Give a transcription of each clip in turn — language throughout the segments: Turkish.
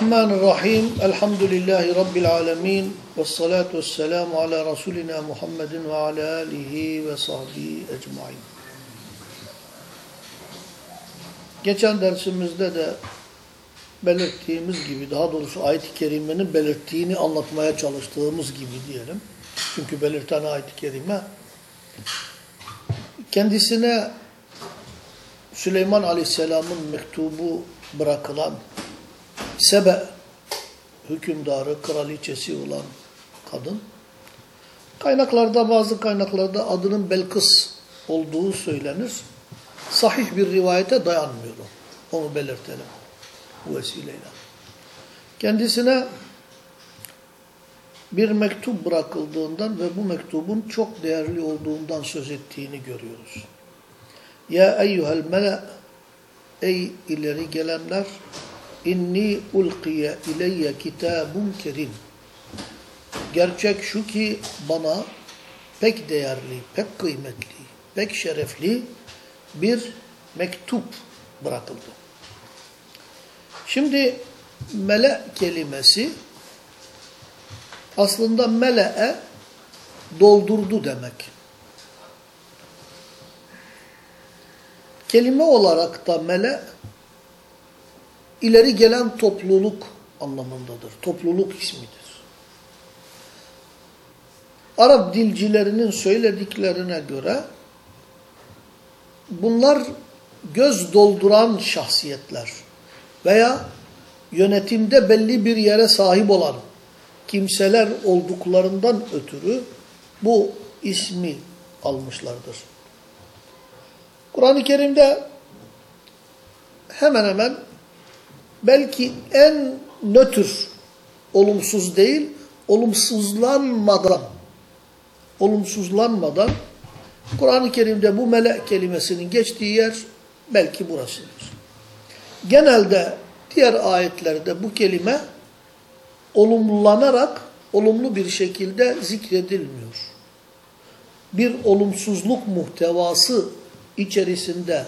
Bismillahirrahmanirrahim. Elhamdülillahi Rabbil alemin. Ve salatu ve selamu ala Resulina Muhammedin ve ala alihi ve sahbihi ecmain. Geçen dersimizde de belirttiğimiz gibi, daha doğrusu ayet-i kerimenin belirttiğini anlatmaya çalıştığımız gibi diyelim. Çünkü belirten ayet-i kerime kendisine Süleyman Aleyhisselam'ın mektubu bırakılan Sebe hükümdarı, kraliçesi olan kadın kaynaklarda bazı kaynaklarda adının Belkıs olduğu söylenir. Sahih bir rivayete dayanmıyor. Onu belirtelim bu vesileyle. Kendisine bir mektup bırakıldığından ve bu mektubun çok değerli olduğundan söz ettiğini görüyoruz. Ya eyyuhel mele ey ileri gelenler inni ulqiye ileyye kitabun kerim. Gerçek şu ki bana pek değerli, pek kıymetli, pek şerefli bir mektup bırakıldı. Şimdi mele kelimesi aslında mele'e doldurdu demek. Kelime olarak da mele ileri gelen topluluk anlamındadır. Topluluk ismidir. Arap dilcilerinin söylediklerine göre bunlar göz dolduran şahsiyetler veya yönetimde belli bir yere sahip olan kimseler olduklarından ötürü bu ismi almışlardır. Kur'an-ı Kerim'de hemen hemen belki en nötr, olumsuz değil, olumsuzlanmadan, olumsuzlanmadan Kur'an-ı Kerim'de bu melek kelimesinin geçtiği yer belki burasıdır. Genelde diğer ayetlerde bu kelime olumlanarak olumlu bir şekilde zikredilmiyor. Bir olumsuzluk muhtevası içerisinde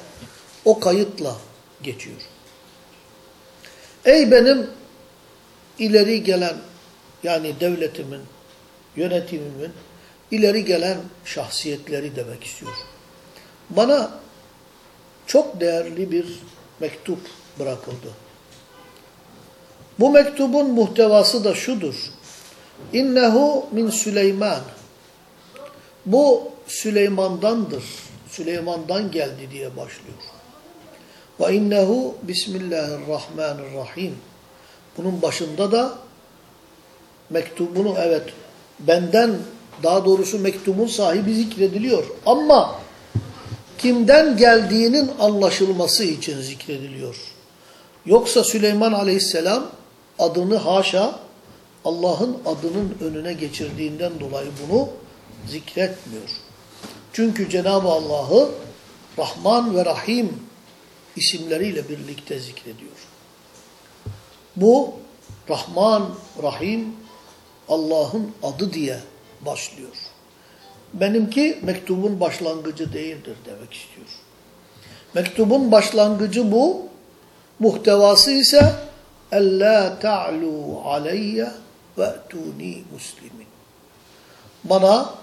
o kayıtla geçiyor. Ey benim ileri gelen yani devletimin, yönetimimin ileri gelen şahsiyetleri demek istiyor. Bana çok değerli bir mektup bırakıldı. Bu mektubun muhtevası da şudur. İnnehu min Süleyman. Bu Süleyman'dandır. Süleyman'dan geldi diye başlıyor. Ve innehu bismillahirrahmanirrahim. Bunun başında da mektubunu evet benden daha doğrusu mektubun sahibi zikrediliyor. Ama kimden geldiğinin anlaşılması için zikrediliyor. Yoksa Süleyman aleyhisselam adını haşa Allah'ın adının önüne geçirdiğinden dolayı bunu zikretmiyor. Çünkü Cenab-ı Allah'ı Rahman ve Rahim isimleriyle birlikte zikrediyor. Bu Rahman, Rahim Allah'ın adı diye başlıyor. Benimki mektubun başlangıcı değildir demek istiyor. Mektubun başlangıcı bu, muhtevası ise اَلَّا تَعْلُوا عَلَيَّ وَأْتُونِي muslimin. Bana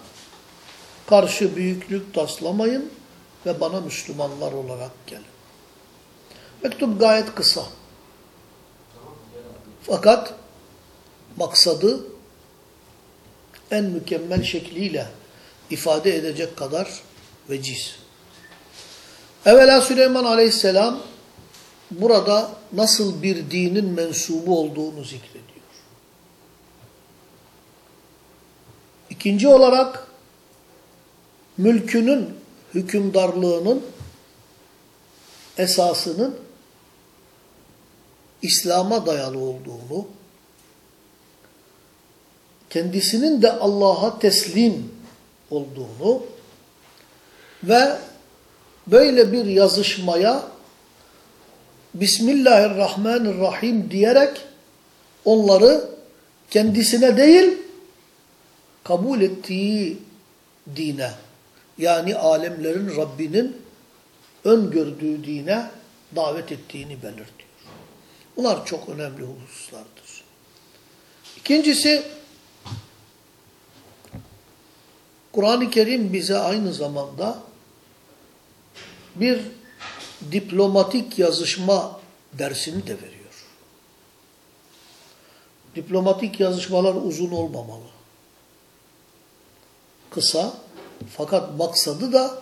karşı büyüklük taslamayın ve bana Müslümanlar olarak gelin. Mektup gayet kısa. Fakat maksadı en mükemmel şekliyle ifade edecek kadar veciz. Evvela Süleyman Aleyhisselam burada nasıl bir dinin mensubu olduğunu zikrediyor. İkinci olarak mülkünün, hükümdarlığının esasının İslam'a dayalı olduğunu, kendisinin de Allah'a teslim olduğunu ve böyle bir yazışmaya Bismillahirrahmanirrahim diyerek onları kendisine değil kabul ettiği dine yani alemlerin Rabbinin öngördüğü dine davet ettiğini belirtiyor. Bunlar çok önemli hususlardır. İkincisi, Kur'an-ı Kerim bize aynı zamanda bir diplomatik yazışma dersini de veriyor. Diplomatik yazışmalar uzun olmamalı. Kısa fakat maksadı da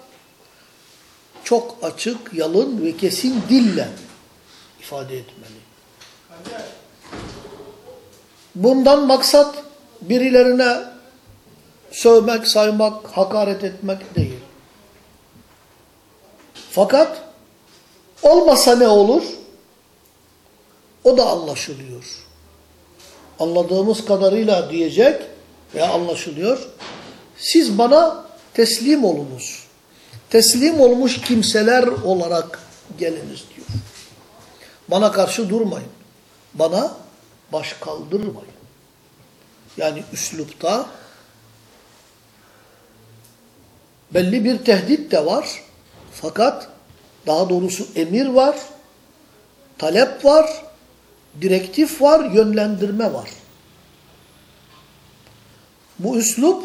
çok açık, yalın ve kesin dille ifade etmeli. Bundan maksat birilerine sövmek, saymak, hakaret etmek değil. Fakat olmasa ne olur? O da anlaşılıyor. Anladığımız kadarıyla diyecek veya anlaşılıyor. Siz bana teslim olunuz. Teslim olmuş kimseler olarak geliniz diyor. Bana karşı durmayın. Bana baş kaldırmayın. Yani üslupta belli bir tehdit de var. Fakat daha doğrusu emir var, talep var, direktif var, yönlendirme var. Bu üslup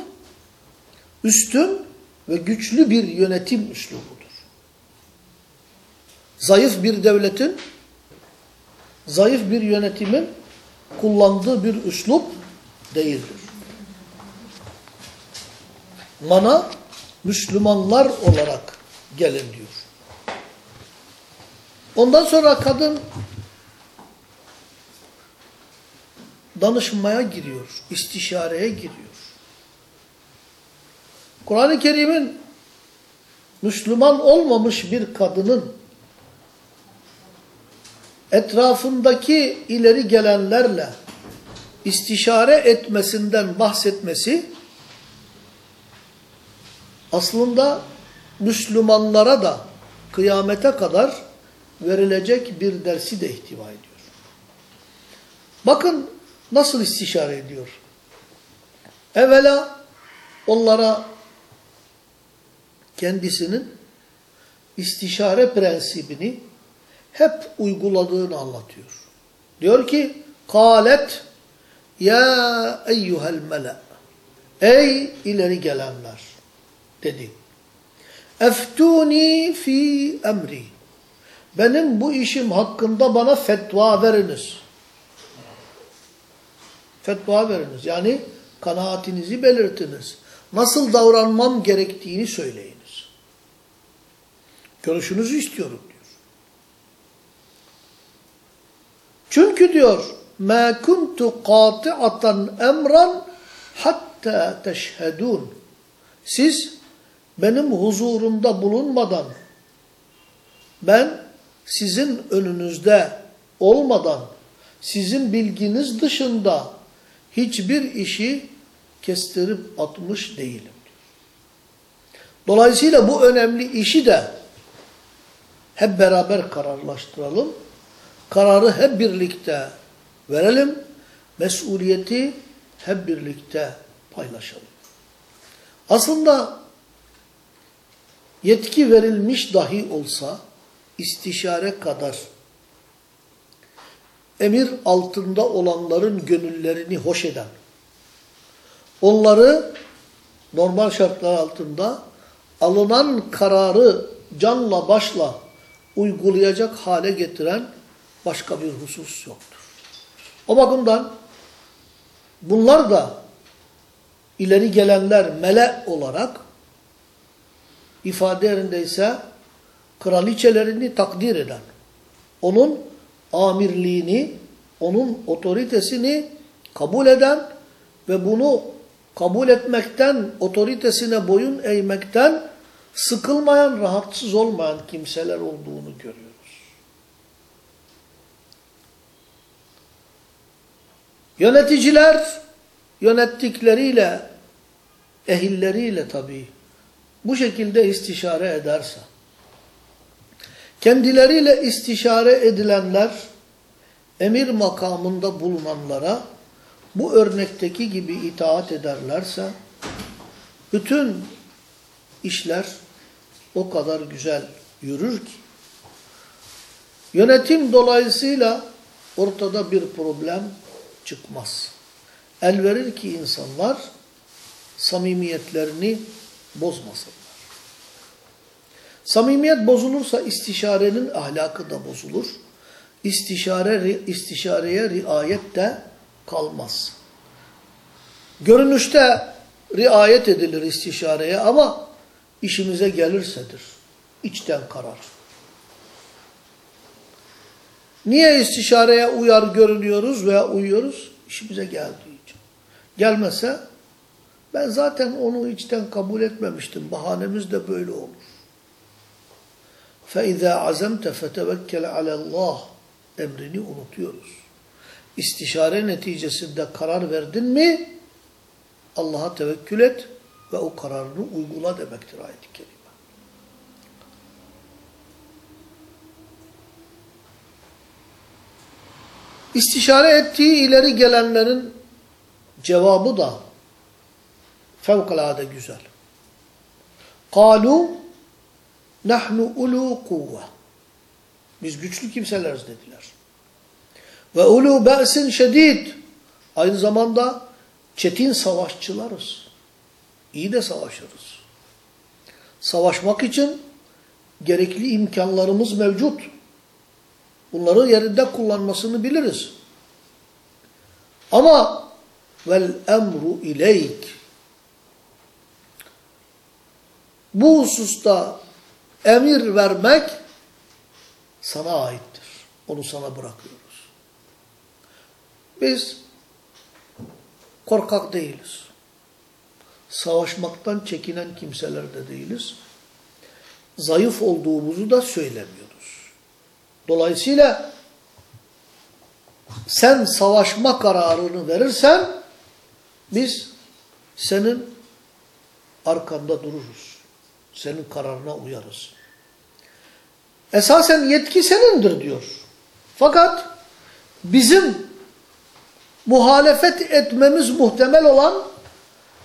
üstün ve güçlü bir yönetim üslubudur. Zayıf bir devletin, zayıf bir yönetimin kullandığı bir üslup değildir. Bana Müslümanlar olarak gelin diyor. Ondan sonra kadın danışmaya giriyor, istişareye giriyor. Kur'an-ı Kerim'in Müslüman olmamış bir kadının etrafındaki ileri gelenlerle istişare etmesinden bahsetmesi aslında Müslümanlara da kıyamete kadar verilecek bir dersi de ihtiva ediyor. Bakın nasıl istişare ediyor. Evvela onlara kendisinin istişare prensibini hep uyguladığını anlatıyor. Diyor ki, Kalet ya eyyuhel mele Ey ileri gelenler dedi. Eftuni fi emri. Benim bu işim hakkında bana fetva veriniz. Fetva veriniz. Yani kanaatinizi belirtiniz. Nasıl davranmam gerektiğini söyleyiniz. Görüşünüzü istiyorum diyor. Çünkü diyor مَا كُنْتُ قَاطِعَةً اَمْرًا hatta teşhedun. Siz benim huzurumda bulunmadan ben sizin önünüzde olmadan sizin bilginiz dışında hiçbir işi kestirip atmış değilim. Dolayısıyla bu önemli işi de hep beraber kararlaştıralım. Kararı hep birlikte verelim. Mesuliyeti hep birlikte paylaşalım. Aslında yetki verilmiş dahi olsa istişare kadar emir altında olanların gönüllerini hoş eden, onları normal şartlar altında alınan kararı canla başla uygulayacak hale getiren başka bir husus yoktur. O bakımdan bunlar da ileri gelenler mele olarak ifade yerindeyse kraliçelerini takdir eden, onun amirliğini, onun otoritesini kabul eden ve bunu kabul etmekten, otoritesine boyun eğmekten sıkılmayan, rahatsız olmayan kimseler olduğunu görüyoruz. Yöneticiler yönettikleriyle, ehilleriyle tabii bu şekilde istişare ederse, kendileriyle istişare edilenler, emir makamında bulunanlara bu örnekteki gibi itaat ederlerse, bütün işler o kadar güzel yürür ki, yönetim dolayısıyla ortada bir problem çıkmaz. El verir ki insanlar samimiyetlerini bozmasınlar. Samimiyet bozulursa istişarenin ahlakı da bozulur. İstişare, istişareye riayet de kalmaz. Görünüşte riayet edilir istişareye ama işimize gelirsedir. İçten karar. Niye istişareye uyar görünüyoruz veya uyuyoruz? İşimize geldiği için. Gelmese ben zaten onu içten kabul etmemiştim. Bahanemiz de böyle olur. فَاِذَا عَزَمْتَ فَتَوَكَّلَ عَلَى اللّٰهِ emrini unutuyoruz. İstişare neticesinde karar verdin mi Allah'a tevekkül et ve o kararını uygula demektir ayet-i kerime. İstişare ettiği ileri gelenlerin cevabı da fevkalade güzel. Kalu nahnu ulu kuvve. Biz güçlü kimseleriz dediler. Ve ulu be'sin şedid. Aynı zamanda çetin savaşçılarız. İyi de savaşırız. Savaşmak için gerekli imkanlarımız mevcut. Bunları yerinde kullanmasını biliriz. Ama vel emru ileyk. Bu hususta emir vermek sana aittir. Onu sana bırakıyoruz. Biz korkak değiliz. Savaşmaktan çekinen kimseler de değiliz. Zayıf olduğumuzu da söylemiyoruz. Dolayısıyla sen savaşma kararını verirsen biz senin arkanda dururuz. Senin kararına uyarız. Esasen yetki senindir diyor. Fakat bizim muhalefet etmemiz muhtemel olan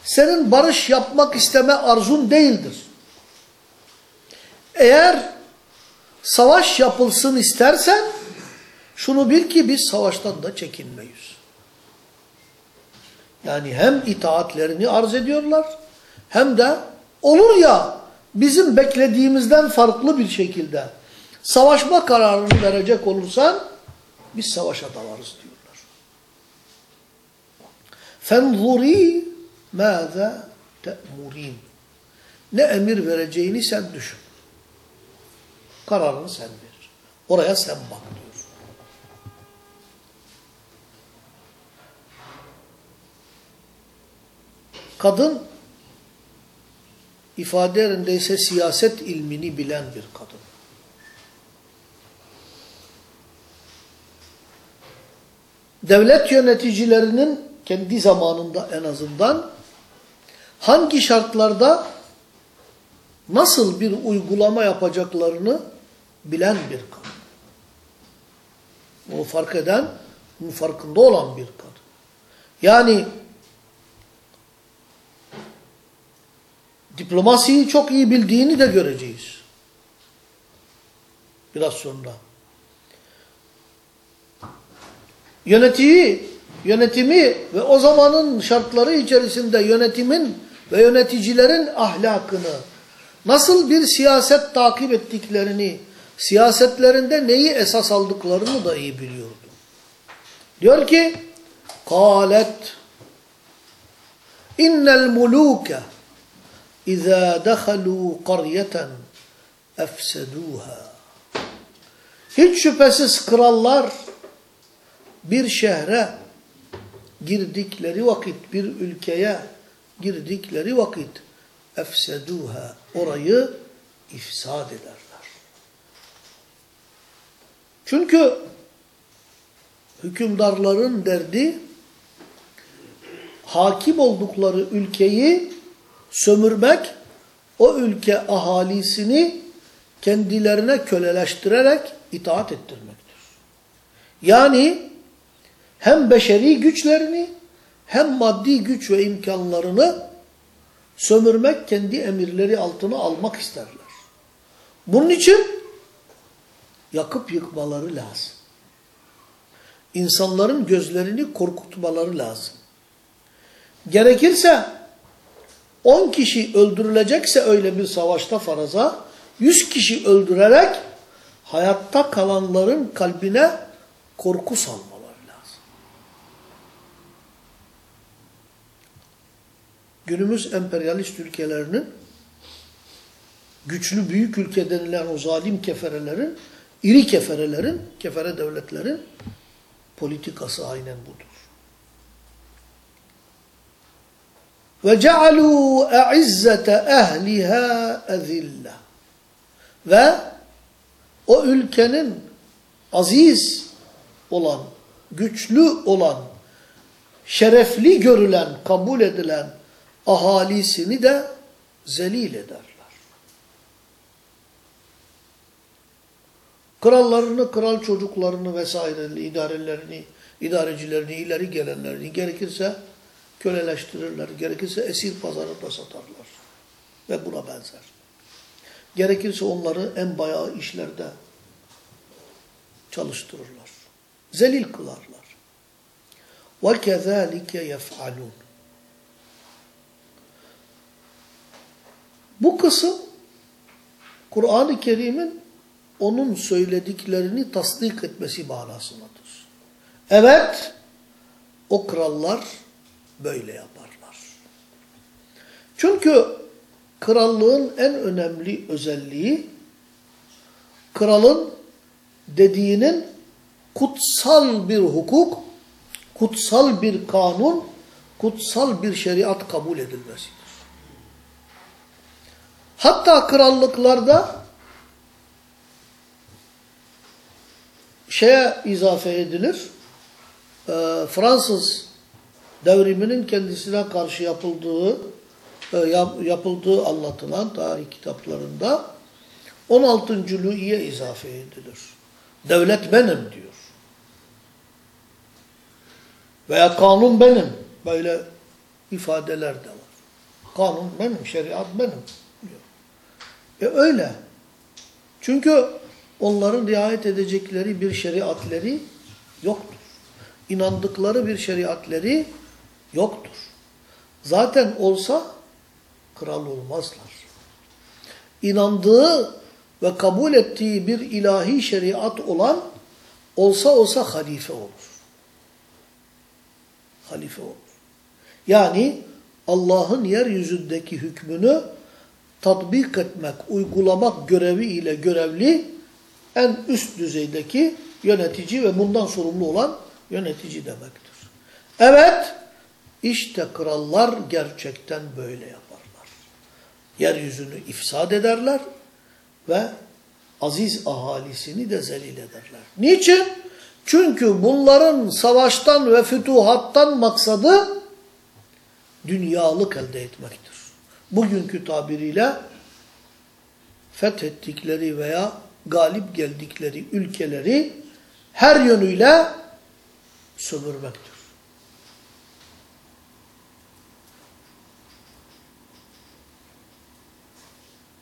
senin barış yapmak isteme arzun değildir. Eğer savaş yapılsın istersen şunu bil ki biz savaştan da çekinmeyiz. Yani hem itaatlerini arz ediyorlar hem de olur ya bizim beklediğimizden farklı bir şekilde savaşma kararını verecek olursan biz savaşa dalarız diyorlar. فَنْظُرِي مَاذَا تَأْمُرِينَ Ne emir vereceğini sen düşün. Kararını sen ver. Oraya sen bak diyor. Kadın ifade yerindeyse siyaset ilmini bilen bir kadın. Devlet yöneticilerinin kendi zamanında en azından hangi şartlarda nasıl bir uygulama yapacaklarını bilen bir kadın. Bunu fark eden, bunun farkında olan bir kadın. Yani diplomasiyi çok iyi bildiğini de göreceğiz. Biraz sonra. Yönetiyi, yönetimi ve o zamanın şartları içerisinde yönetimin ve yöneticilerin ahlakını, nasıl bir siyaset takip ettiklerini, siyasetlerinde neyi esas aldıklarını da iyi biliyordu. Diyor ki, قَالَتْ اِنَّ الْمُلُوكَ اِذَا دَخَلُوا قَرْيَةً اَفْسَدُوهَا Hiç şüphesiz krallar bir şehre girdikleri vakit, bir ülkeye girdikleri vakit efseduha orayı ifsad ederler. Çünkü hükümdarların derdi hakim oldukları ülkeyi sömürmek, o ülke ahalisini kendilerine köleleştirerek itaat ettirmektir. Yani hem beşeri güçlerini hem maddi güç ve imkanlarını sömürmek, kendi emirleri altına almak isterler. Bunun için yakıp yıkmaları lazım. insanların gözlerini korkutmaları lazım. Gerekirse 10 kişi öldürülecekse öyle bir savaşta faraza 100 kişi öldürerek hayatta kalanların kalbine korku salmaları lazım. Günümüz emperyalist ülkelerinin güçlü büyük ülke denilen o zalim keferelerin, iri keferelerin, kefere devletlerin politikası aynen budur. Ve cealû e'izzete ehliha ezille. Ve o ülkenin aziz olan, güçlü olan, şerefli görülen, kabul edilen ahalisini de zelil ederler. Krallarını, kral çocuklarını vesairelerini, idarelerini, idarecilerini, ileri gelenlerini gerekirse köleleştirirler. Gerekirse esir pazarında satarlar. Ve buna benzer. Gerekirse onları en bayağı işlerde çalıştırırlar. Zelil kılarlar. وَكَذَٰلِكَ يَفْعَلُونَ Bu kısım Kur'an-ı Kerim'in onun söylediklerini tasdik etmesi manasındadır. Evet, o krallar böyle yaparlar. Çünkü krallığın en önemli özelliği, kralın dediğinin kutsal bir hukuk, kutsal bir kanun, kutsal bir şeriat kabul edilmesidir. Hatta krallıklarda şeye izafe edilir. E, Fransız devriminin kendisine karşı yapıldığı e, yap, yapıldığı anlatılan tarih kitaplarında 16. Louis'e izafe edilir. Devlet benim diyor. Veya kanun benim. Böyle ifadeler de var. Kanun benim, şeriat benim diyor. E öyle. Çünkü onların riayet edecekleri bir şeriatleri yoktur. İnandıkları bir şeriatleri yoktur. Zaten olsa kral olmazlar. İnandığı ve kabul ettiği bir ilahi şeriat olan olsa olsa halife olur. Halife olur. Yani Allah'ın yeryüzündeki hükmünü tatbik etmek, uygulamak görevi ile görevli en üst düzeydeki yönetici ve bundan sorumlu olan yönetici demektir. Evet, işte krallar gerçekten böyle yaparlar. Yeryüzünü ifsad ederler ve aziz ahalisini de zelil ederler. Niçin? Çünkü bunların savaştan ve fütuhattan maksadı dünyalık elde etmektir. Bugünkü tabiriyle fethettikleri veya galip geldikleri ülkeleri her yönüyle sömürmektir.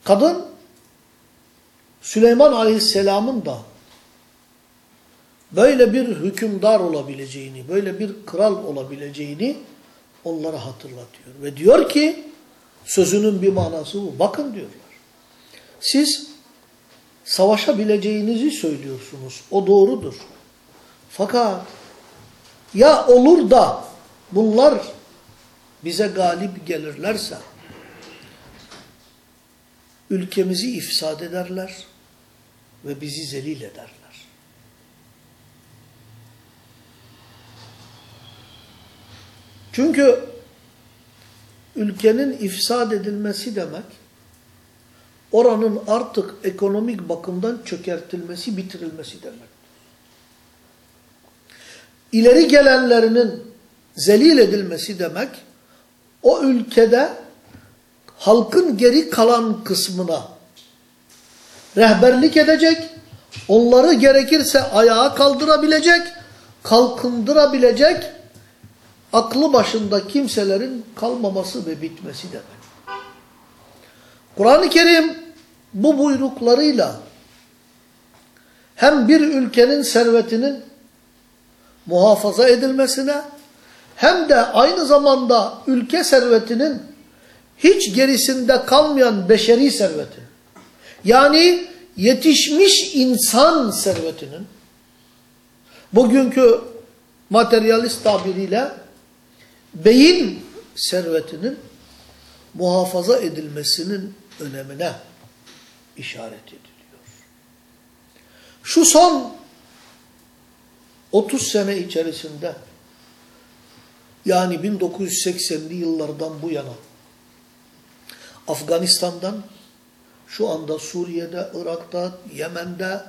Kadın Süleyman Aleyhisselam'ın da böyle bir hükümdar olabileceğini, böyle bir kral olabileceğini onlara hatırlatıyor. Ve diyor ki sözünün bir manası bu. Bakın diyorlar. Siz savaşabileceğinizi söylüyorsunuz. O doğrudur. Fakat ya olur da bunlar bize galip gelirlerse ülkemizi ifsad ederler ve bizi zelil ederler. Çünkü ülkenin ifsad edilmesi demek oranın artık ekonomik bakımdan çökertilmesi, bitirilmesi demek. İleri gelenlerinin zelil edilmesi demek, o ülkede halkın geri kalan kısmına rehberlik edecek, onları gerekirse ayağa kaldırabilecek, kalkındırabilecek, aklı başında kimselerin kalmaması ve bitmesi demek. Kur'an-ı Kerim bu buyruklarıyla hem bir ülkenin servetinin muhafaza edilmesine hem de aynı zamanda ülke servetinin hiç gerisinde kalmayan beşeri servetin yani yetişmiş insan servetinin bugünkü materyalist tabiriyle beyin servetinin muhafaza edilmesinin önemine işaret ediliyor. Şu son 30 sene içerisinde yani 1980'li yıllardan bu yana Afganistan'dan şu anda Suriye'de, Irak'ta, Yemen'de,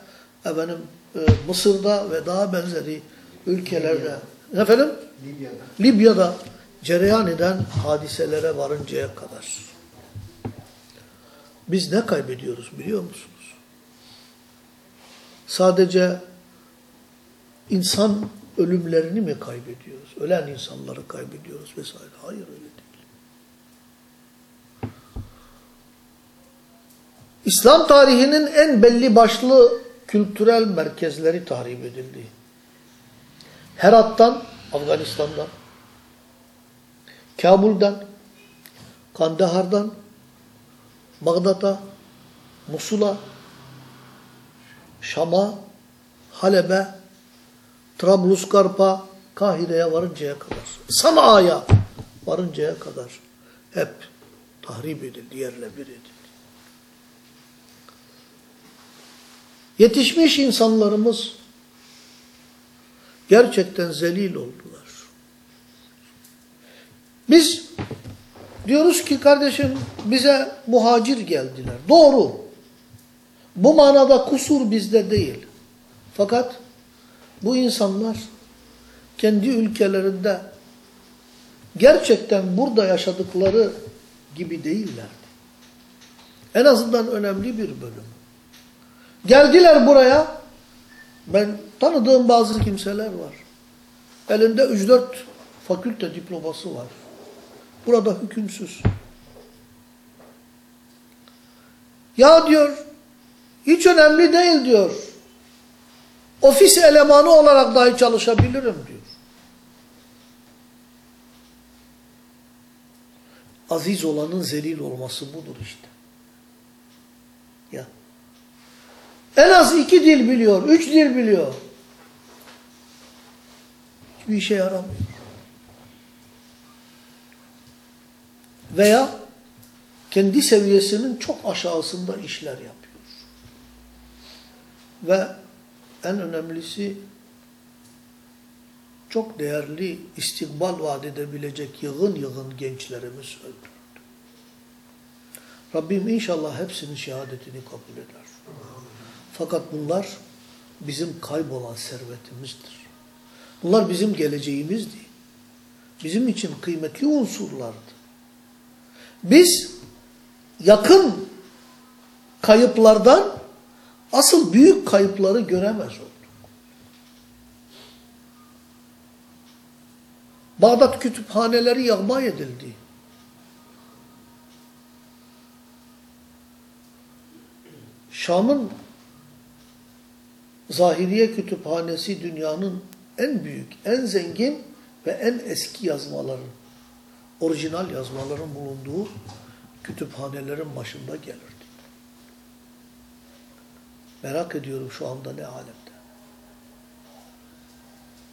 efendim, e, Mısır'da ve daha benzeri ülkelerde efendim Libya'da. Libya'da cereyan eden hadiselere varıncaya kadar. Biz ne kaybediyoruz biliyor musunuz? Sadece insan ölümlerini mi kaybediyoruz? Ölen insanları kaybediyoruz vesaire. Hayır öyle değil. İslam tarihinin en belli başlı kültürel merkezleri tahrip edildi. Herat'tan, Afganistan'dan, Kabul'dan, Kandahar'dan, Bağdat'a, Musul'a, Şam'a, Halep'e, Trablusgarp'a, Kahire'ye varıncaya kadar, Sana'ya varıncaya kadar hep tahrip edildi, yerle bir edildi. Yetişmiş insanlarımız gerçekten zelil oldular. Biz diyoruz ki kardeşim bize muhacir geldiler. Doğru. Bu manada kusur bizde değil. Fakat bu insanlar kendi ülkelerinde gerçekten burada yaşadıkları gibi değillerdi. En azından önemli bir bölüm. Geldiler buraya. Ben tanıdığım bazı kimseler var. Elinde 3-4 fakülte diploması var. Burada hükümsüz. Ya diyor, hiç önemli değil diyor. Ofis elemanı olarak dahi çalışabilirim diyor. Aziz olanın zelil olması budur işte. Ya. En az iki dil biliyor, üç dil biliyor. Hiçbir işe yaramıyor. Veya kendi seviyesinin çok aşağısında işler yapıyor. Ve en önemlisi çok değerli istikbal vaat edebilecek yığın yığın gençlerimiz öldürüldü. Rabbim inşallah hepsinin şehadetini kabul eder. Fakat bunlar bizim kaybolan servetimizdir. Bunlar bizim geleceğimizdi. Bizim için kıymetli unsurlardı. Biz yakın kayıplardan asıl büyük kayıpları göremez olduk. Bağdat kütüphaneleri yağma edildi. Şam'ın Zahiriye Kütüphanesi dünyanın en büyük, en zengin ve en eski yazmaların, orijinal yazmaların bulunduğu kütüphanelerin başında gelirdi. Merak ediyorum şu anda ne alemde.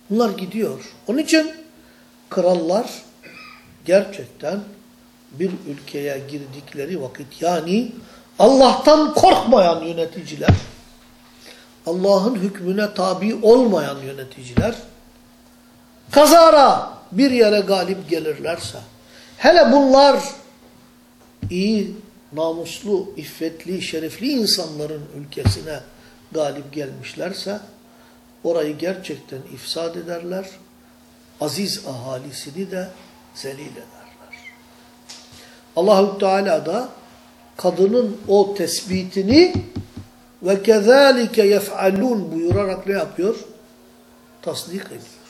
Bunlar gidiyor. Onun için krallar gerçekten bir ülkeye girdikleri vakit yani Allah'tan korkmayan yöneticiler Allah'ın hükmüne tabi olmayan yöneticiler kazara bir yere galip gelirlerse hele bunlar iyi, namuslu, iffetli, şerefli insanların ülkesine galip gelmişlerse orayı gerçekten ifsad ederler. Aziz ahalisini de zelil ederler. Allahü Teala da kadının o tespitini ve kezalike yef'alun buyurarak ne yapıyor? Tasdik ediyor.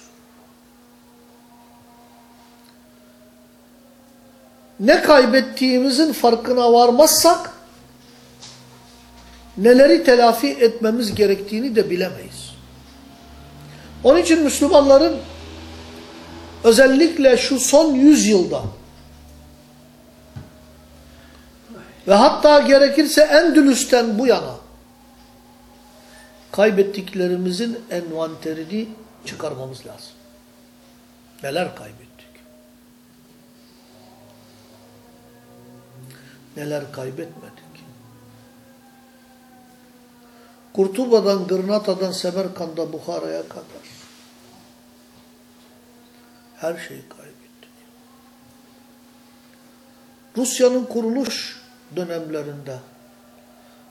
Ne kaybettiğimizin farkına varmazsak neleri telafi etmemiz gerektiğini de bilemeyiz. Onun için Müslümanların özellikle şu son yüzyılda ve hatta gerekirse Endülüs'ten bu yana kaybettiklerimizin envanterini çıkarmamız lazım. Neler kaybettik? Neler kaybetmedik? Kurtuba'dan, Gırnata'dan, Semerkand'a, Bukhara'ya kadar her şeyi kaybettik. Rusya'nın kuruluş dönemlerinde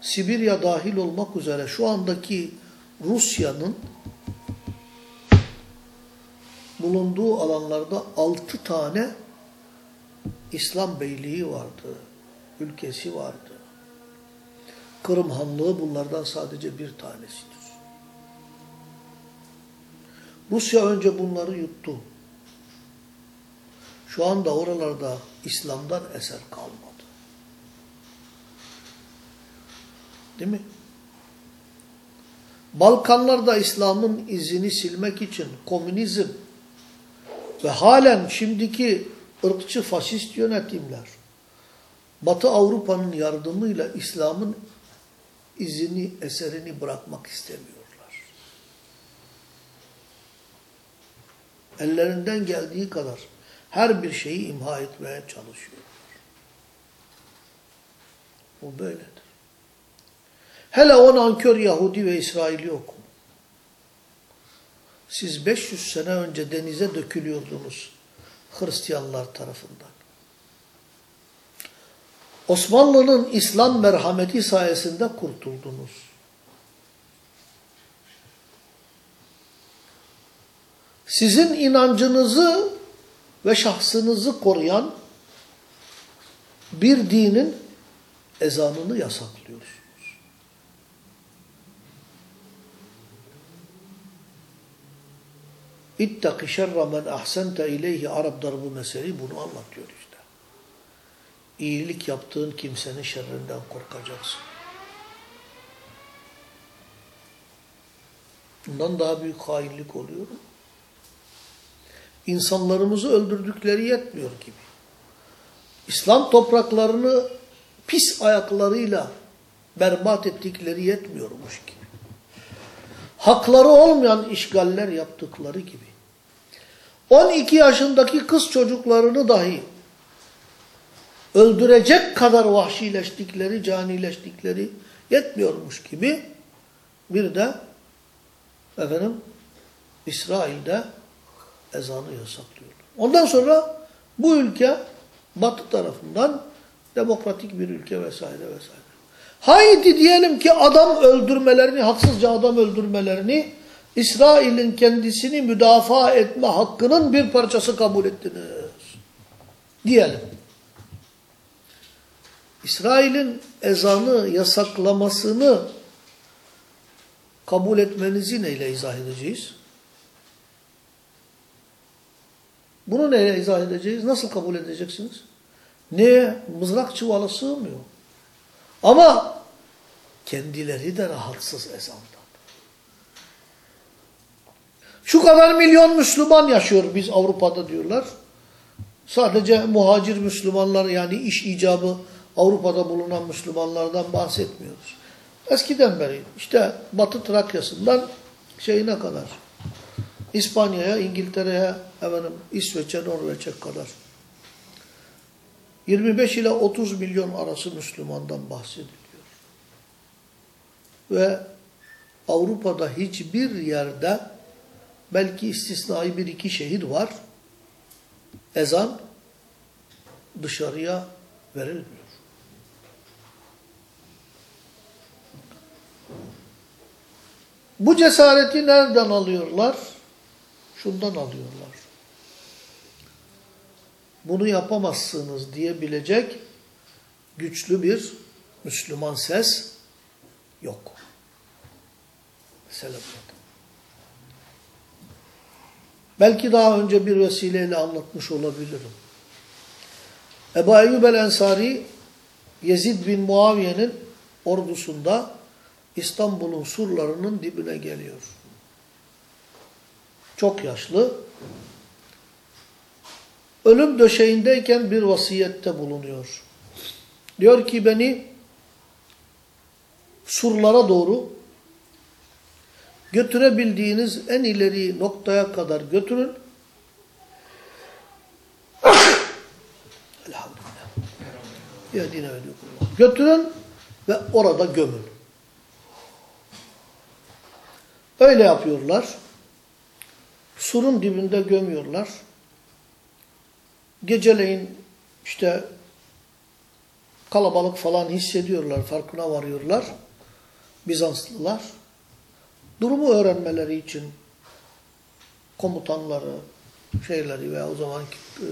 Sibirya dahil olmak üzere şu andaki Rusya'nın bulunduğu alanlarda altı tane İslam beyliği vardı, ülkesi vardı. Kırım Hanlığı bunlardan sadece bir tanesidir. Rusya önce bunları yuttu. Şu anda oralarda İslam'dan eser kalmadı. Değil mi? Balkanlarda İslam'ın izini silmek için komünizm ve halen şimdiki ırkçı faşist yönetimler Batı Avrupa'nın yardımıyla İslam'ın izini, eserini bırakmak istemiyorlar. Ellerinden geldiği kadar her bir şeyi imha etmeye çalışıyorlar. Bu böyledir. Hele o nankör Yahudi ve İsrail yok. Siz 500 sene önce denize dökülüyordunuz Hristiyanlar tarafından. Osmanlı'nın İslam merhameti sayesinde kurtuldunuz. Sizin inancınızı ve şahsınızı koruyan bir dinin ezanını yasaklıyorsunuz. İttaki şerra men ahsente ileyhi Arap darbu meseleyi bunu anlatıyor. İyilik yaptığın kimsenin şerrinden korkacaksın. Bundan daha büyük hainlik oluyor mu? İnsanlarımızı öldürdükleri yetmiyor gibi. İslam topraklarını pis ayaklarıyla berbat ettikleri yetmiyormuş gibi. Hakları olmayan işgaller yaptıkları gibi. 12 yaşındaki kız çocuklarını dahi öldürecek kadar vahşileştikleri, canileştikleri yetmiyormuş gibi bir de efendim İsrail'de ezanı yasaklıyor. Ondan sonra bu ülke batı tarafından demokratik bir ülke vesaire vesaire. Haydi diyelim ki adam öldürmelerini, haksızca adam öldürmelerini İsrail'in kendisini müdafaa etme hakkının bir parçası kabul ettiniz. Diyelim. İsrail'in ezanı yasaklamasını kabul etmenizi neyle izah edeceğiz? Bunu neyle izah edeceğiz? Nasıl kabul edeceksiniz? Neye? Mızrak çuvala sığmıyor. Ama kendileri de rahatsız ezandan. Şu kadar milyon Müslüman yaşıyor biz Avrupa'da diyorlar. Sadece muhacir Müslümanlar yani iş icabı Avrupa'da bulunan Müslümanlardan bahsetmiyoruz. Eskiden beri işte Batı Trakya'sından şeyine kadar İspanya'ya, İngiltere'ye, efendim, İsveç'e, Norveç'e kadar 25 ile 30 milyon arası Müslümandan bahsediliyor. Ve Avrupa'da hiçbir yerde belki istisnai bir iki şehir var. Ezan dışarıya verilmiyor. Bu cesareti nereden alıyorlar? Şundan alıyorlar. Bunu yapamazsınız diyebilecek güçlü bir Müslüman ses yok. Mesela Belki daha önce bir vesileyle anlatmış olabilirim. Ebu Eyyub el-Ensari Yezid bin Muaviye'nin ordusunda İstanbul'un surlarının dibine geliyor. çok yaşlı. Ölüm döşeğindeyken bir vasiyette bulunuyor. Diyor ki beni surlara doğru götürebildiğiniz en ileri noktaya kadar götürün. Elhamdülillah. Yedine ve Götürün ve orada gömün. Öyle yapıyorlar. Surun dibinde gömüyorlar. Geceleyin işte kalabalık falan hissediyorlar, farkına varıyorlar. Bizanslılar. Durumu öğrenmeleri için komutanları, şeyleri veya o zamanki e,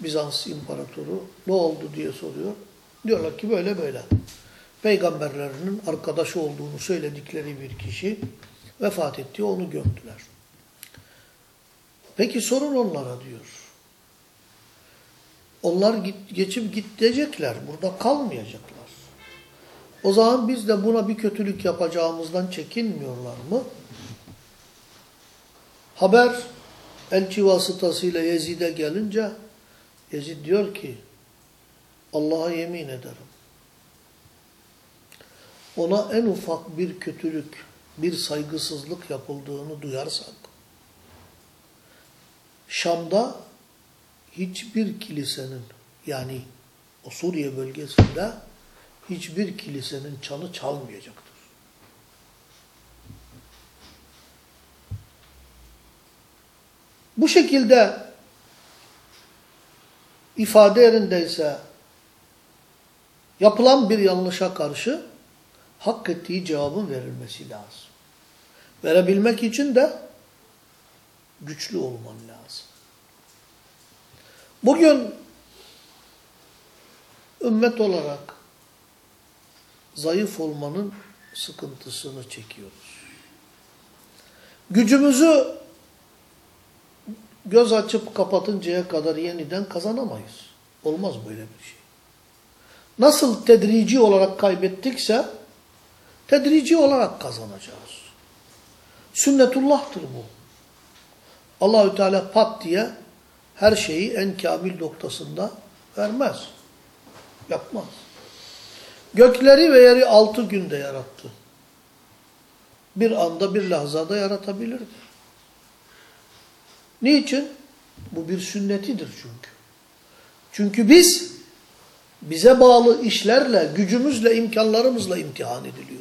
Bizans imparatoru ne oldu diye soruyor. Diyorlar ki böyle böyle. Peygamberlerinin arkadaşı olduğunu söyledikleri bir kişi vefat etti, onu gömdüler. Peki sorun onlara diyor. Onlar git, geçip gidecekler, burada kalmayacaklar. O zaman biz de buna bir kötülük yapacağımızdan çekinmiyorlar mı? Haber elçi vasıtasıyla Yezid'e gelince Yezid diyor ki Allah'a yemin ederim. Ona en ufak bir kötülük, bir saygısızlık yapıldığını duyarsak Şam'da hiçbir kilisenin yani o Suriye bölgesinde hiçbir kilisenin çanı çalmayacaktır. Bu şekilde ifade yerindeyse yapılan bir yanlışa karşı hak ettiği cevabın verilmesi lazım. Verebilmek için de güçlü olman lazım. Bugün ümmet olarak zayıf olmanın sıkıntısını çekiyoruz. Gücümüzü göz açıp kapatıncaya kadar yeniden kazanamayız. Olmaz böyle bir şey. Nasıl tedrici olarak kaybettikse tedrici olarak kazanacağız. Sünnetullah'tır bu. Allahü Teala pat diye her şeyi en kamil noktasında vermez. Yapmaz. Gökleri ve yeri altı günde yarattı. Bir anda bir lahzada yaratabilirdi. Niçin? Bu bir sünnetidir çünkü. Çünkü biz bize bağlı işlerle, gücümüzle, imkanlarımızla imtihan ediliyoruz.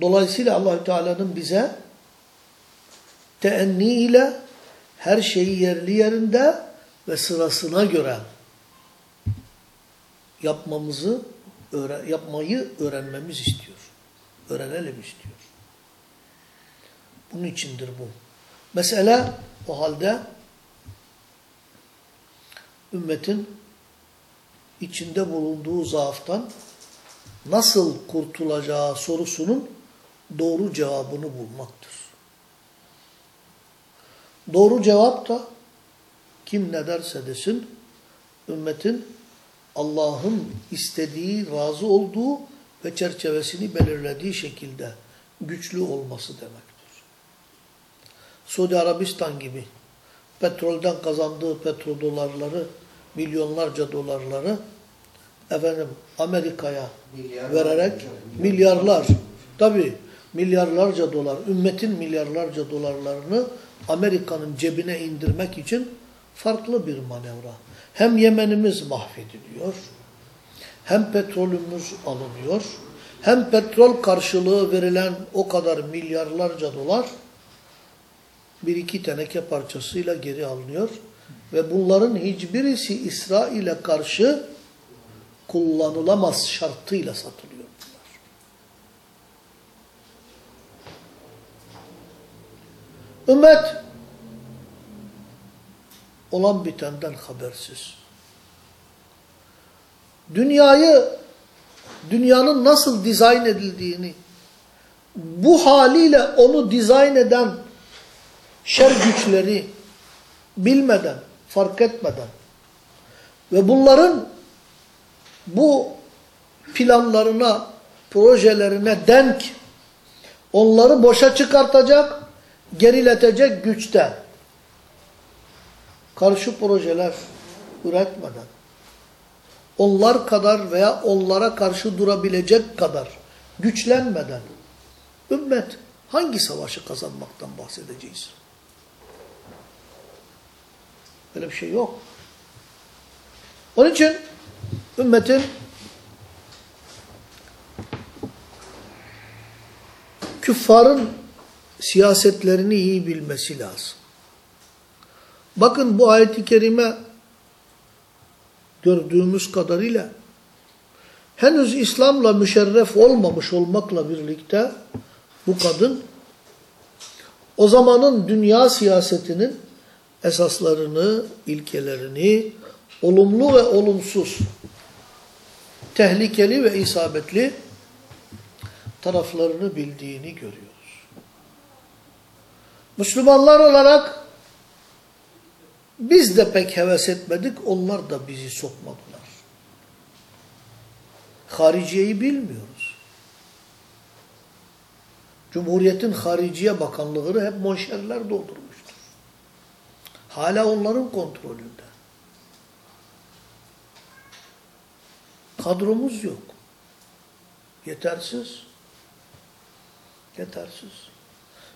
Dolayısıyla Allahü Teala'nın bize teenni ile her şeyi yerli yerinde ve sırasına göre yapmamızı yapmayı öğrenmemiz istiyor. Öğrenelim istiyor. Bunun içindir bu. Mesela o halde ümmetin içinde bulunduğu zaaftan nasıl kurtulacağı sorusunun doğru cevabını bulmaktır. Doğru cevap da kim ne derse desin ümmetin Allah'ın istediği, razı olduğu ve çerçevesini belirlediği şekilde güçlü olması demektir. Suudi Arabistan gibi petrolden kazandığı petrodolarları, milyonlarca dolarları efendim Amerika'ya vererek milyarlar, tabi milyarlarca dolar, ümmetin milyarlarca dolarlarını Amerika'nın cebine indirmek için farklı bir manevra. Hem Yemenimiz mahvediliyor, hem petrolümüz alınıyor, hem petrol karşılığı verilen o kadar milyarlarca dolar bir iki teneke parçasıyla geri alınıyor. Ve bunların hiçbirisi İsrail'e karşı kullanılamaz şartıyla satılıyor. Ümmet olan bitenden habersiz. Dünyayı, dünyanın nasıl dizayn edildiğini, bu haliyle onu dizayn eden şer güçleri bilmeden, fark etmeden ve bunların bu planlarına, projelerine denk onları boşa çıkartacak, geriletecek güçte. Karşı projeler üretmeden, onlar kadar veya onlara karşı durabilecek kadar güçlenmeden, ümmet hangi savaşı kazanmaktan bahsedeceğiz? Böyle bir şey yok. Onun için ümmetin küffarın siyasetlerini iyi bilmesi lazım. Bakın bu ayet-i kerime gördüğümüz kadarıyla henüz İslam'la müşerref olmamış olmakla birlikte bu kadın o zamanın dünya siyasetinin esaslarını, ilkelerini, olumlu ve olumsuz, tehlikeli ve isabetli taraflarını bildiğini görüyoruz. Müslümanlar olarak biz de pek heves etmedik, onlar da bizi sokmadılar. Hariciyeyi bilmiyoruz. Cumhuriyetin Hariciye Bakanlığı'nı hep monşerler doldurmuştur. Hala onların kontrolünde. Kadromuz yok. Yetersiz. Yetersiz.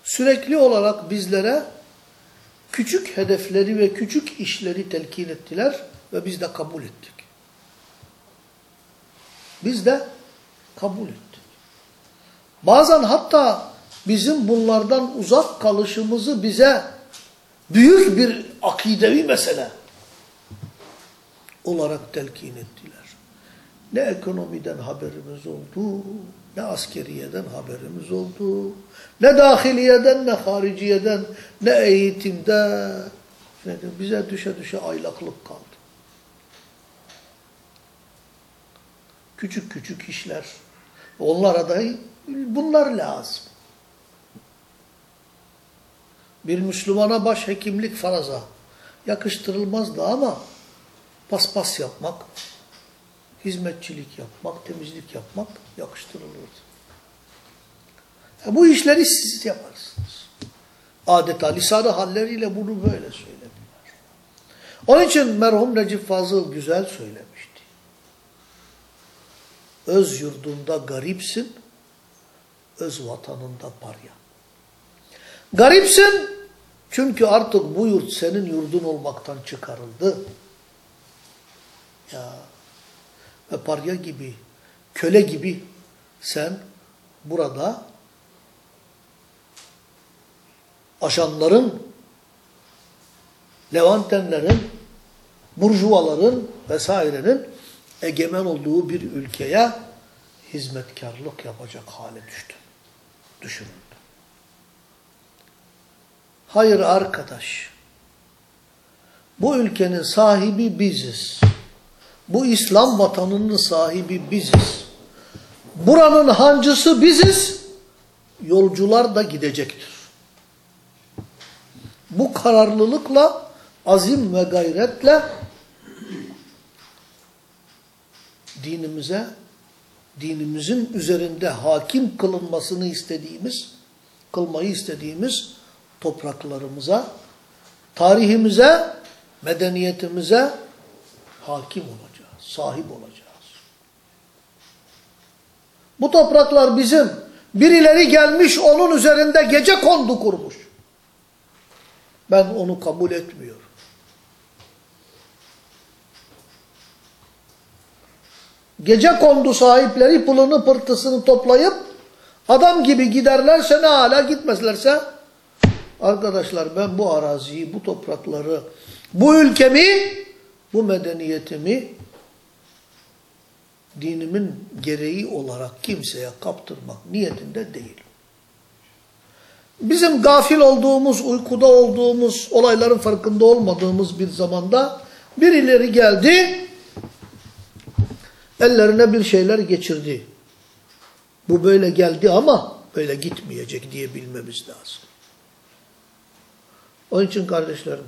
Sürekli olarak bizlere küçük hedefleri ve küçük işleri telkin ettiler ve biz de kabul ettik. Biz de kabul ettik. Bazen hatta bizim bunlardan uzak kalışımızı bize büyük bir akidevi mesele olarak telkin ettiler. Ne ekonomiden haberimiz oldu, ne askeriyeden haberimiz oldu, ne dahiliyeden ne hariciyeden, ne eğitimde. Bize düşe düşe aylaklık kaldı. Küçük küçük işler. Onlara da bunlar lazım. Bir Müslümana başhekimlik faraza yakıştırılmazdı ama paspas yapmak, hizmetçilik yapmak, temizlik yapmak yakıştırılırdı. E bu işleri siz yaparsınız. Adeta lisan-ı halleriyle bunu böyle söylediler. Onun için merhum Necip Fazıl güzel söylemişti. Öz yurdunda garipsin, öz vatanında parya. Garipsin çünkü artık bu yurt senin yurdun olmaktan çıkarıldı. Ya ve parya gibi, köle gibi sen burada aşanların, Levantenlerin, burjuvaların vesairenin egemen olduğu bir ülkeye hizmetkarlık yapacak hale düştün. Düşünün. Hayır arkadaş. Bu ülkenin sahibi biziz. Bu İslam vatanının sahibi biziz. Buranın hancısı biziz. Yolcular da gidecektir. Bu kararlılıkla, azim ve gayretle dinimize, dinimizin üzerinde hakim kılınmasını istediğimiz, kılmayı istediğimiz topraklarımıza, tarihimize, medeniyetimize hakim olacağız, sahip olacağız. Bu topraklar bizim. Birileri gelmiş onun üzerinde gece kondu kurmuş. Ben onu kabul etmiyorum. Gece kondu sahipleri pılını pırtısını toplayıp adam gibi giderlerse ne hala gitmezlerse arkadaşlar ben bu araziyi, bu toprakları, bu ülkemi, bu medeniyetimi dinimin gereği olarak kimseye kaptırmak niyetinde değil. Bizim gafil olduğumuz, uykuda olduğumuz, olayların farkında olmadığımız bir zamanda birileri geldi, ellerine bir şeyler geçirdi. Bu böyle geldi ama böyle gitmeyecek diye bilmemiz lazım. Onun için kardeşlerim,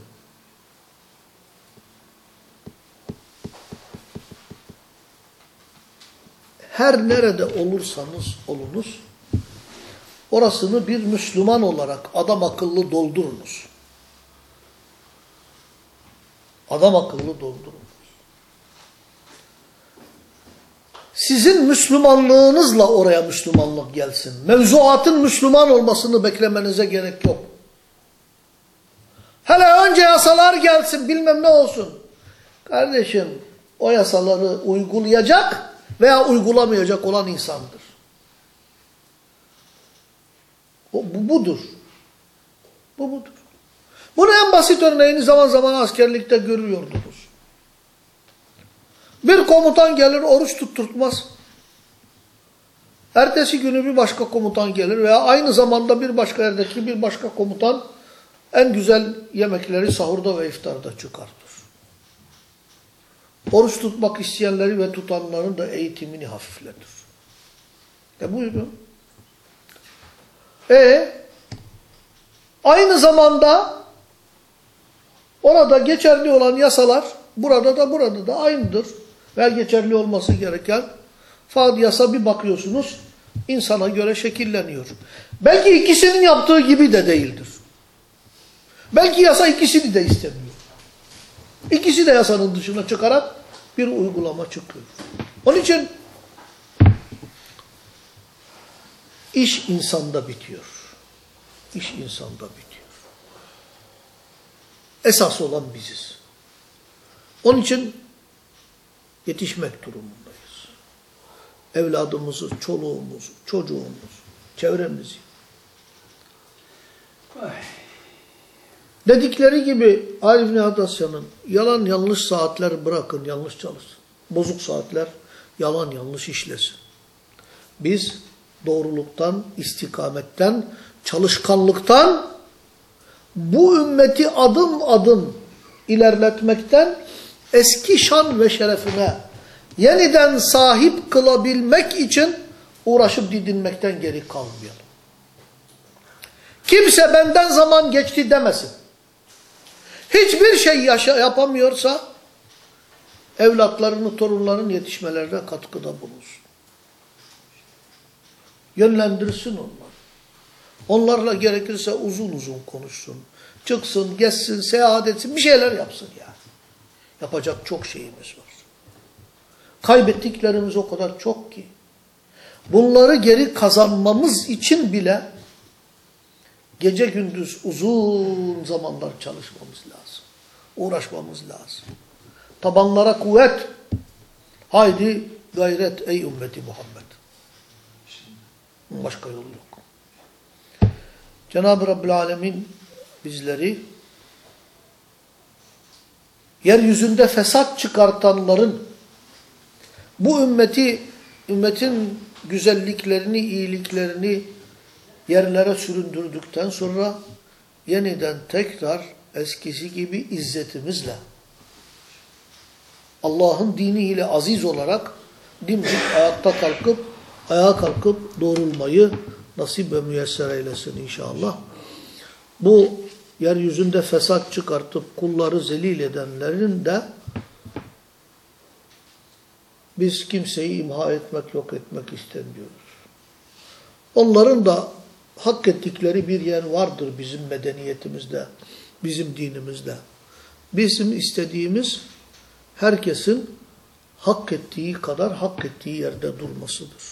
her nerede olursanız olunuz, orasını bir Müslüman olarak adam akıllı doldurunuz. Adam akıllı doldurunuz. Sizin Müslümanlığınızla oraya Müslümanlık gelsin. Mevzuatın Müslüman olmasını beklemenize gerek yok. Hele önce yasalar gelsin bilmem ne olsun. Kardeşim o yasaları uygulayacak veya uygulamayacak olan insandır. Bu budur. Bu budur. Bunu en basit örneğini zaman zaman askerlikte görüyordunuz. Bir komutan gelir oruç tutturtmaz. Ertesi günü bir başka komutan gelir veya aynı zamanda bir başka yerdeki bir başka komutan en güzel yemekleri sahurda ve iftarda çıkartır. Oruç tutmak isteyenleri ve tutanların da eğitimini hafifletir. E buyurun. E aynı zamanda orada geçerli olan yasalar burada da burada da aynıdır. Ve geçerli olması gereken fakat yasa bir bakıyorsunuz insana göre şekilleniyor. Belki ikisinin yaptığı gibi de değildir. Belki yasa ikisini de istemiyor. İkisi de yasanın dışına çıkarak bir uygulama çıkıyor. Onun için iş insanda bitiyor. İş insanda bitiyor. Esas olan biziz. Onun için yetişmek durumundayız. Evladımızı, çoluğumuzu, çocuğumuzu, çevremizi. Dedikleri gibi Arif Nihat Asya'nın yalan yanlış saatler bırakın, yanlış çalışsın. Bozuk saatler yalan yanlış işlesin. Biz doğruluktan, istikametten, çalışkanlıktan bu ümmeti adım adım ilerletmekten eski şan ve şerefine yeniden sahip kılabilmek için uğraşıp didinmekten geri kalmayalım. Kimse benden zaman geçti demesin. Hiçbir şey yaşa yapamıyorsa evlatlarını, torunların yetişmelerine katkıda bulunsun. Yönlendirsin onları. Onlarla gerekirse uzun uzun konuşsun. Çıksın, gezsin, seyahat etsin, bir şeyler yapsın ya. Yapacak çok şeyimiz var. Kaybettiklerimiz o kadar çok ki. Bunları geri kazanmamız için bile gece gündüz uzun zamanlar çalışmamız lazım. Uğraşmamız lazım. Tabanlara kuvvet. Haydi gayret ey ümmeti Muhammed. Başka yol yok. Cenab-ı Rabbül Alemin bizleri yeryüzünde fesat çıkartanların bu ümmeti, ümmetin güzelliklerini, iyiliklerini yerlere süründürdükten sonra yeniden tekrar eskisi gibi izzetimizle Allah'ın diniyle aziz olarak dimdik ayakta kalkıp ayağa kalkıp doğrulmayı nasip ve müyesser eylesin inşallah. Bu yeryüzünde fesat çıkartıp kulları zelil edenlerin de biz kimseyi imha etmek, yok etmek istemiyoruz. Onların da hak ettikleri bir yer vardır bizim medeniyetimizde, bizim dinimizde. Bizim istediğimiz herkesin hak ettiği kadar hak ettiği yerde durmasıdır.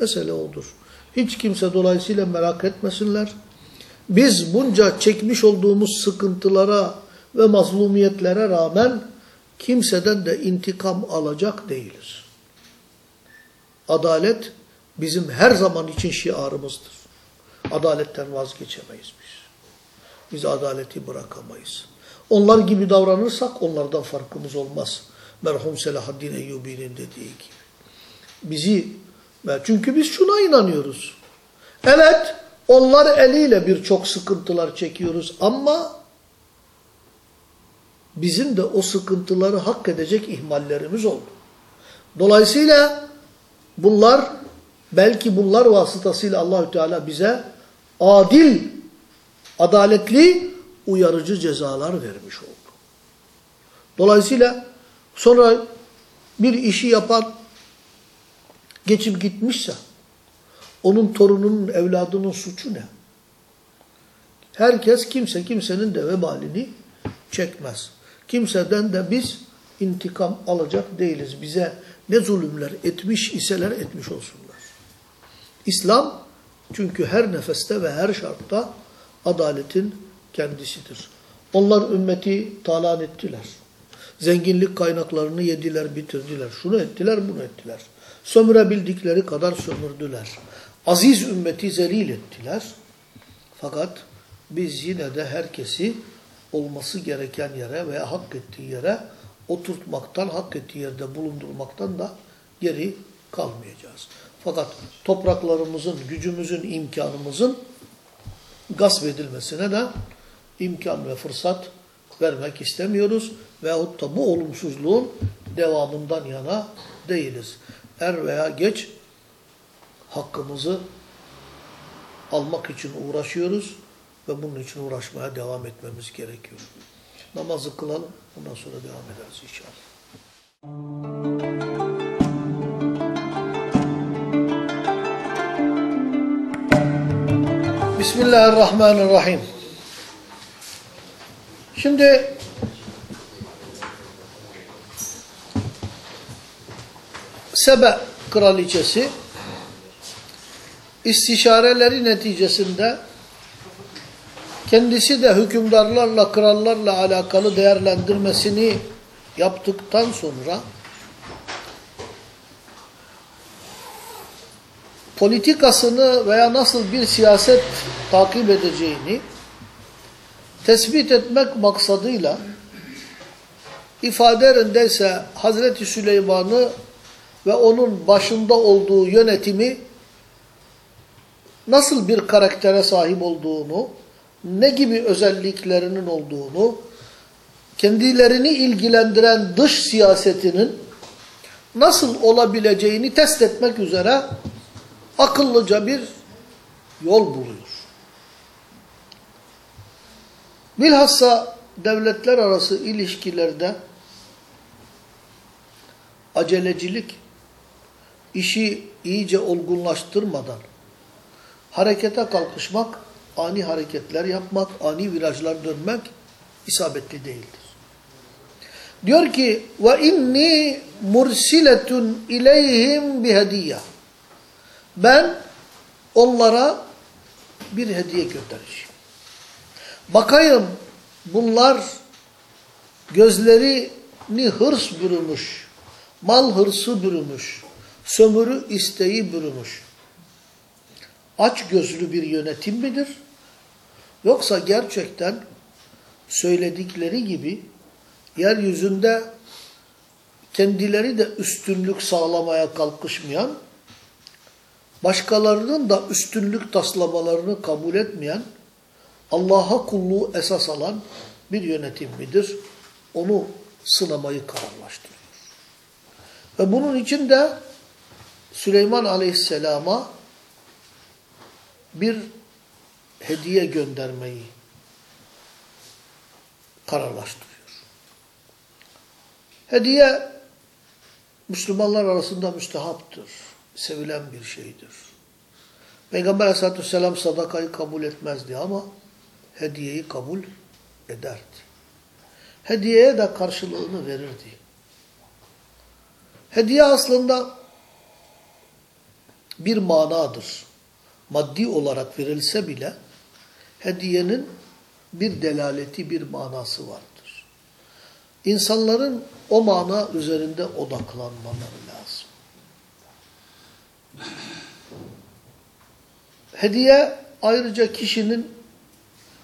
Mesele odur. Hiç kimse dolayısıyla merak etmesinler. Biz bunca çekmiş olduğumuz sıkıntılara ve mazlumiyetlere rağmen kimseden de intikam alacak değiliz. Adalet bizim her zaman için şiarımızdır. Adaletten vazgeçemeyiz biz. Biz adaleti bırakamayız. Onlar gibi davranırsak onlardan farkımız olmaz. Merhum Selahaddin Eyyubi'nin dediği gibi. Bizi, çünkü biz şuna inanıyoruz. Evet, onlar eliyle birçok sıkıntılar çekiyoruz ama bizim de o sıkıntıları hak edecek ihmallerimiz oldu. Dolayısıyla bunlar belki bunlar vasıtasıyla Allahü Teala bize adil, adaletli, uyarıcı cezalar vermiş oldu. Dolayısıyla sonra bir işi yapan geçip gitmişse Onun torununun, evladının suçu ne? Herkes kimse kimsenin de vebalini çekmez. Kimseden de biz intikam alacak değiliz. Bize ne zulümler etmiş iseler etmiş olsunlar. İslam çünkü her nefeste ve her şartta adaletin kendisidir. Onlar ümmeti talan ettiler. Zenginlik kaynaklarını yediler, bitirdiler. Şunu ettiler, bunu ettiler. Sömürebildikleri kadar sömürdüler. Aziz ümmeti zelil ettiler. Fakat biz yine de herkesi olması gereken yere veya hak ettiği yere oturtmaktan, hak ettiği yerde bulundurmaktan da geri kalmayacağız. Fakat topraklarımızın, gücümüzün, imkanımızın gasp edilmesine de imkan ve fırsat vermek istemiyoruz. Veyahut da bu olumsuzluğun devamından yana değiliz. Er veya geç hakkımızı almak için uğraşıyoruz ve bunun için uğraşmaya devam etmemiz gerekiyor. Namazı kılalım, ondan sonra devam ederiz inşallah. Bismillahirrahmanirrahim. Şimdi Sebe kraliçesi istişareleri neticesinde kendisi de hükümdarlarla, krallarla alakalı değerlendirmesini yaptıktan sonra politikasını veya nasıl bir siyaset takip edeceğini tespit etmek maksadıyla ifade yerindeyse Hazreti Süleyman'ı ve onun başında olduğu yönetimi nasıl bir karaktere sahip olduğunu, ne gibi özelliklerinin olduğunu, kendilerini ilgilendiren dış siyasetinin nasıl olabileceğini test etmek üzere akıllıca bir yol buluyor. Bilhassa devletler arası ilişkilerde acelecilik, işi iyice olgunlaştırmadan harekete kalkışmak, ani hareketler yapmak, ani virajlar dönmek isabetli değildir. Diyor ki ve inni mursiletun ileyhim bihediye. Ben onlara bir hediye göndereceğim. Bakayım bunlar gözlerini hırs bürümüş, mal hırsı bürümüş, sömürü isteği bürümüş. Aç gözlü bir yönetim midir? Yoksa gerçekten söyledikleri gibi yeryüzünde kendileri de üstünlük sağlamaya kalkışmayan, başkalarının da üstünlük taslamalarını kabul etmeyen, Allah'a kulluğu esas alan bir yönetim midir? Onu sınamayı kararlaştırıyor. Ve bunun için de Süleyman Aleyhisselam'a bir hediye göndermeyi kararlaştırıyor. Hediye Müslümanlar arasında müstehaptır. Sevilen bir şeydir. Peygamber aleyhissalatü vesselam sadakayı kabul etmezdi ama hediyeyi kabul ederdi. Hediyeye de karşılığını verirdi. Hediye aslında bir manadır. Maddi olarak verilse bile hediyenin bir delaleti, bir manası vardır. İnsanların o mana üzerinde odaklanmaları lazım. Hediye ayrıca kişinin,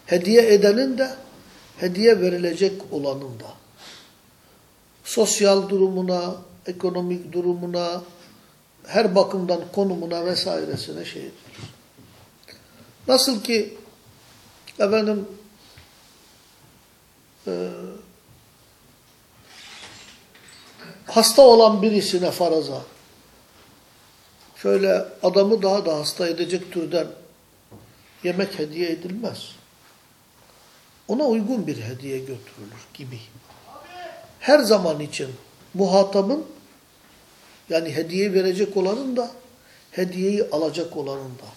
hediye edenin de, hediye verilecek olanın da. Sosyal durumuna, ekonomik durumuna, her bakımdan konumuna vesairesine şeydir. Nasıl ki efendim e, hasta olan birisine faraza şöyle adamı daha da hasta edecek türden yemek hediye edilmez. Ona uygun bir hediye götürülür gibi. Her zaman için muhatabın yani hediye verecek olanın da hediyeyi alacak olanın da.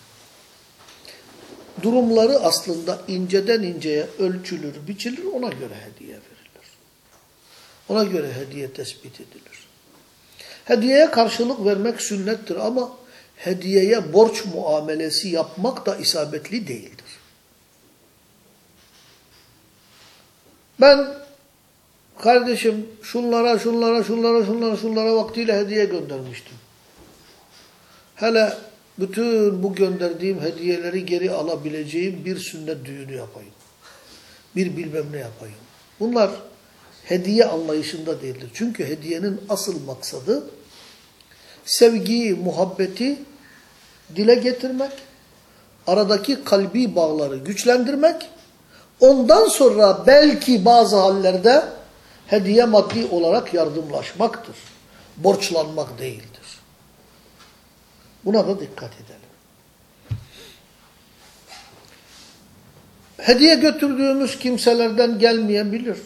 Durumları aslında inceden inceye ölçülür, biçilir, ona göre hediye verilir. Ona göre hediye tespit edilir. Hediyeye karşılık vermek sünnettir ama hediyeye borç muamelesi yapmak da isabetli değildir. Ben kardeşim şunlara, şunlara, şunlara, şunlara, şunlara vaktiyle hediye göndermiştim. Hele bütün bu gönderdiğim hediyeleri geri alabileceğim bir sünnet düğünü yapayım. Bir bilmem ne yapayım. Bunlar hediye anlayışında değildir. Çünkü hediyenin asıl maksadı sevgiyi, muhabbeti dile getirmek, aradaki kalbi bağları güçlendirmek, ondan sonra belki bazı hallerde hediye maddi olarak yardımlaşmaktır. Borçlanmak değildir. Buna da dikkat edelim. Hediye götürdüğümüz kimselerden gelmeyebilir.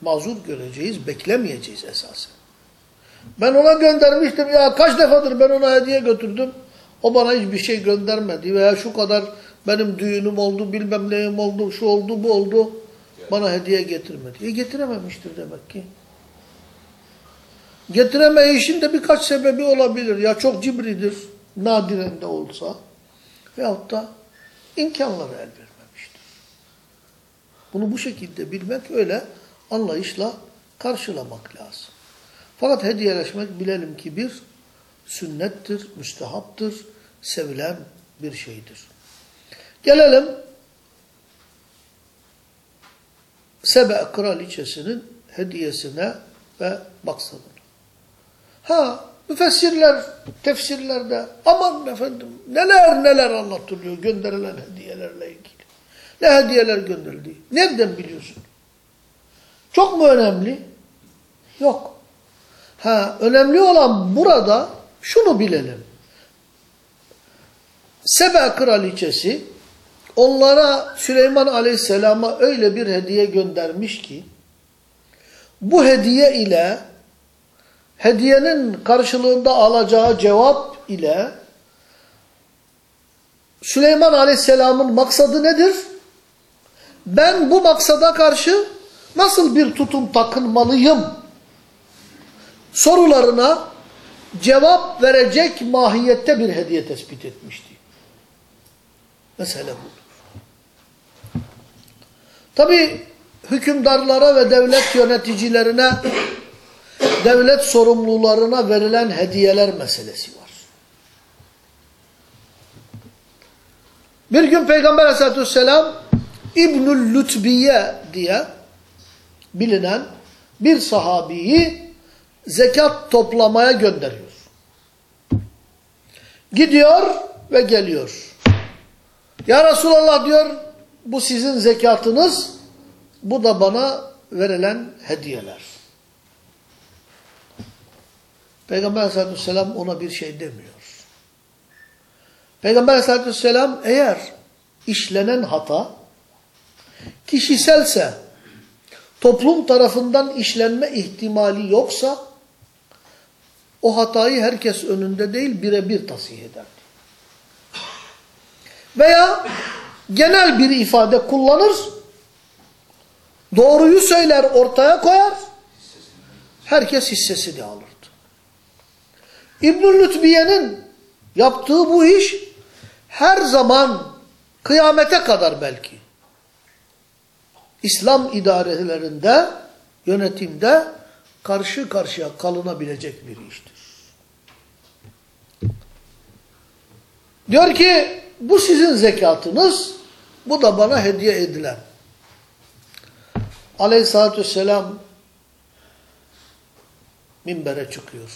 Mazur göreceğiz, beklemeyeceğiz esasen. Ben ona göndermiştim ya kaç defadır ben ona hediye götürdüm. O bana hiçbir şey göndermedi veya şu kadar benim düğünüm oldu, bilmem neyim oldu, şu oldu, bu oldu. Bana hediye getirmedi. E getirememiştir demek ki. Getiremeyişin de birkaç sebebi olabilir. Ya çok cibridir, nadiren de olsa. Veyahut da imkanları el vermemiştir. Bunu bu şekilde bilmek öyle anlayışla karşılamak lazım. Fakat hediyeleşmek bilelim ki bir sünnettir, müstehaptır, sevilen bir şeydir. Gelelim Sebe kraliçesinin hediyesine ve maksadına. Ha, müfessirler tefsirlerde aman efendim neler neler anlatılıyor gönderilen hediyelerle ilgili. Ne hediyeler gönderildi? Nereden biliyorsun? Çok mu önemli? Yok. Ha, önemli olan burada şunu bilelim. Sebe kraliçesi onlara Süleyman aleyhisselama öyle bir hediye göndermiş ki bu hediye ile hediyenin karşılığında alacağı cevap ile Süleyman aleyhisselamın maksadı nedir? Ben bu maksada karşı nasıl bir tutum takınmalıyım? Sorularına cevap verecek mahiyette bir hediye tespit etmişti. Mesele budur. Tabi hükümdarlara ve devlet yöneticilerine, devlet sorumlularına verilen hediyeler meselesi var. Bir gün Peygamber aleyhissalatü vesselam İbnül Lütbiye diye bilinen bir sahabiyi zekat toplamaya gönderiyor. Gidiyor ve geliyor. Ya Resulallah diyor bu sizin zekatınız bu da bana verilen hediyeler. Peygamber aleyhissalatü vesselam ona bir şey demiyor. Peygamber aleyhissalatü vesselam eğer işlenen hata kişiselse toplum tarafından işlenme ihtimali yoksa o hatayı herkes önünde değil birebir tasih ederdi. Veya genel bir ifade kullanır, doğruyu söyler ortaya koyar, herkes hissesini alırdı. İbnül Lütbiye'nin yaptığı bu iş her zaman kıyamete kadar belki İslam idarelerinde, yönetimde karşı karşıya kalınabilecek bir iştir. Diyor ki bu sizin zekatınız, bu da bana hediye edilen. Aleyhissalatü vesselam minbere çıkıyor.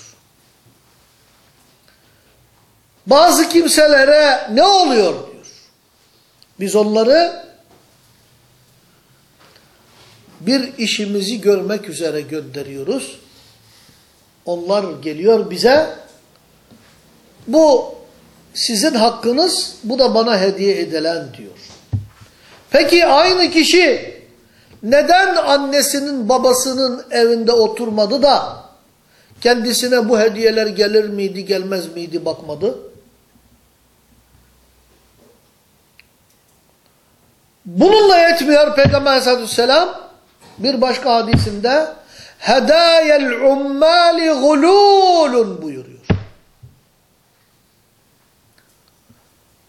Bazı kimselere ne oluyor diyor. Biz onları bir işimizi görmek üzere gönderiyoruz. Onlar geliyor bize. Bu sizin hakkınız, bu da bana hediye edilen diyor. Peki aynı kişi neden annesinin babasının evinde oturmadı da kendisine bu hediyeler gelir miydi gelmez miydi bakmadı? Bununla yetmiyor Peygamber aleyhissalatü vesselam bir başka hadisinde hedâyel ummâli gulûlun buyuruyor.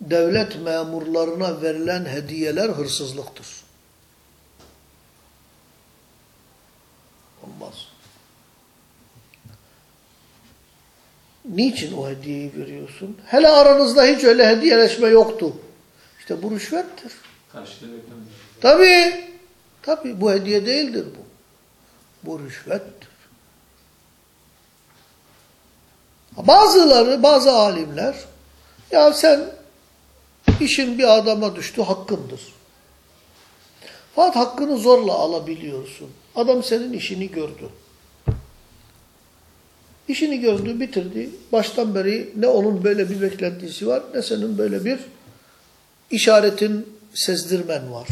Devlet memurlarına verilen hediyeler hırsızlıktır. Olmaz. Niçin o hediyeyi veriyorsun? Hele aranızda hiç öyle hediyeleşme yoktu. İşte bu rüşvettir. Karşılığı. Tabii. Tabii bu hediye değildir bu. Bu rüşvettir. Bazıları, bazı alimler ya sen işin bir adama düştü hakkındır. Fakat hakkını zorla alabiliyorsun. Adam senin işini gördü. İşini gördü, bitirdi. Baştan beri ne onun böyle bir beklentisi var, ne senin böyle bir işaretin, sezdirmen var.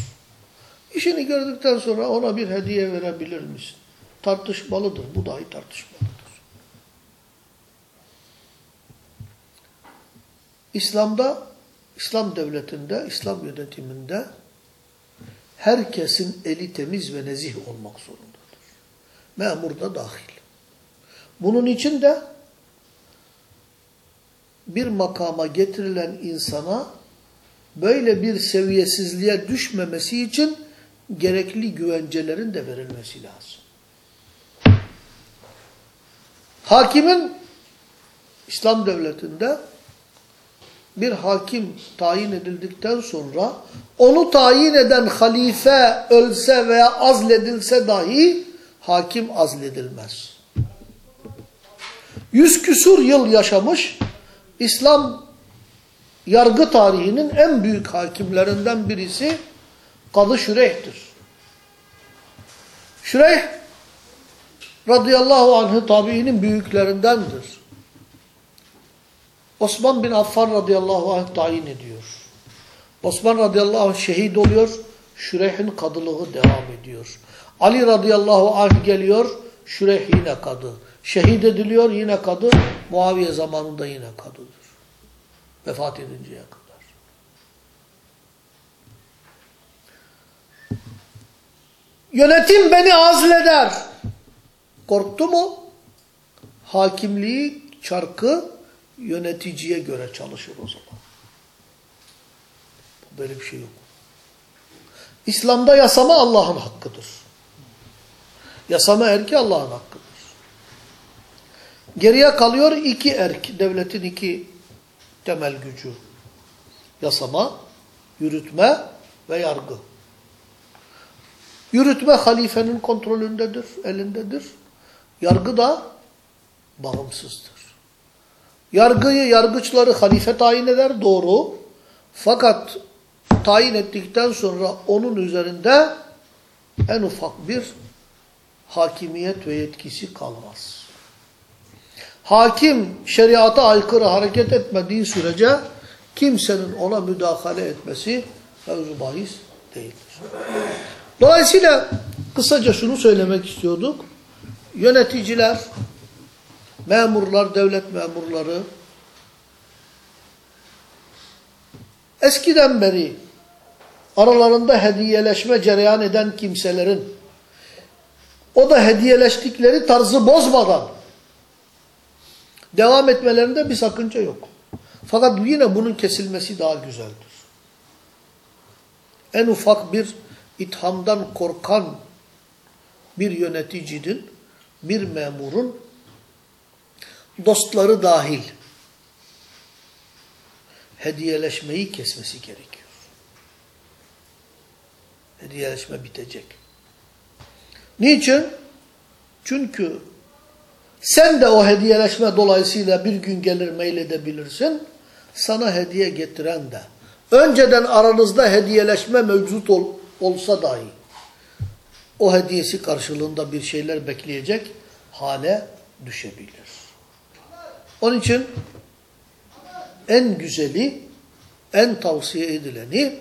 İşini gördükten sonra ona bir hediye verebilir misin? Tartışmalıdır. Bu dahi tartışmalıdır. İslam'da, İslam devletinde, İslam yönetiminde herkesin eli temiz ve nezih olmak zorundadır. Memur da dahil. Bunun için de bir makama getirilen insana böyle bir seviyesizliğe düşmemesi için gerekli güvencelerin de verilmesi lazım. Hakimin İslam devletinde bir hakim tayin edildikten sonra onu tayin eden halife ölse veya azledilse dahi hakim azledilmez. Yüz küsur yıl yaşamış İslam yargı tarihinin en büyük hakimlerinden birisi Kadı Şüreyh'tir. Şüreyh radıyallahu anh'ı tabiinin büyüklerindendir. Osman bin Affan radıyallahu anh tayin ediyor. Osman radıyallahu anh şehit oluyor. Şüreyh'in kadılığı devam ediyor. Ali radıyallahu anh geliyor. Şüreyh yine kadı. Şehit ediliyor yine kadı. Muaviye zamanında yine kadıdır. Vefat edinceye kadar. Yönetim beni azleder. Korktu mu? Hakimliği, çarkı yöneticiye göre çalışır o zaman. Böyle bir şey yok. İslam'da yasama Allah'ın hakkıdır. Yasama erki Allah'ın hakkıdır. Geriye kalıyor iki erk, devletin iki temel gücü. Yasama, yürütme ve yargı. Yürütme halifenin kontrolündedir, elindedir. Yargı da bağımsızdır. Yargıyı, yargıçları halife tayin eder, doğru. Fakat tayin ettikten sonra onun üzerinde en ufak bir hakimiyet ve yetkisi kalmaz. Hakim şeriata aykırı hareket etmediği sürece kimsenin ona müdahale etmesi mevzu bahis değildir. Dolayısıyla kısaca şunu söylemek istiyorduk. Yöneticiler, memurlar, devlet memurları eskiden beri aralarında hediyeleşme cereyan eden kimselerin o da hediyeleştikleri tarzı bozmadan devam etmelerinde bir sakınca yok. Fakat yine bunun kesilmesi daha güzeldir. En ufak bir ithamdan korkan bir yöneticinin, bir memurun dostları dahil hediyeleşmeyi kesmesi gerekiyor. Hediyeleşme bitecek. Niçin? Çünkü sen de o hediyeleşme dolayısıyla bir gün gelir meyledebilirsin. Sana hediye getiren de. Önceden aranızda hediyeleşme mevcut ol, olsa dahi o hediyesi karşılığında bir şeyler bekleyecek hale düşebilir. Onun için en güzeli, en tavsiye edileni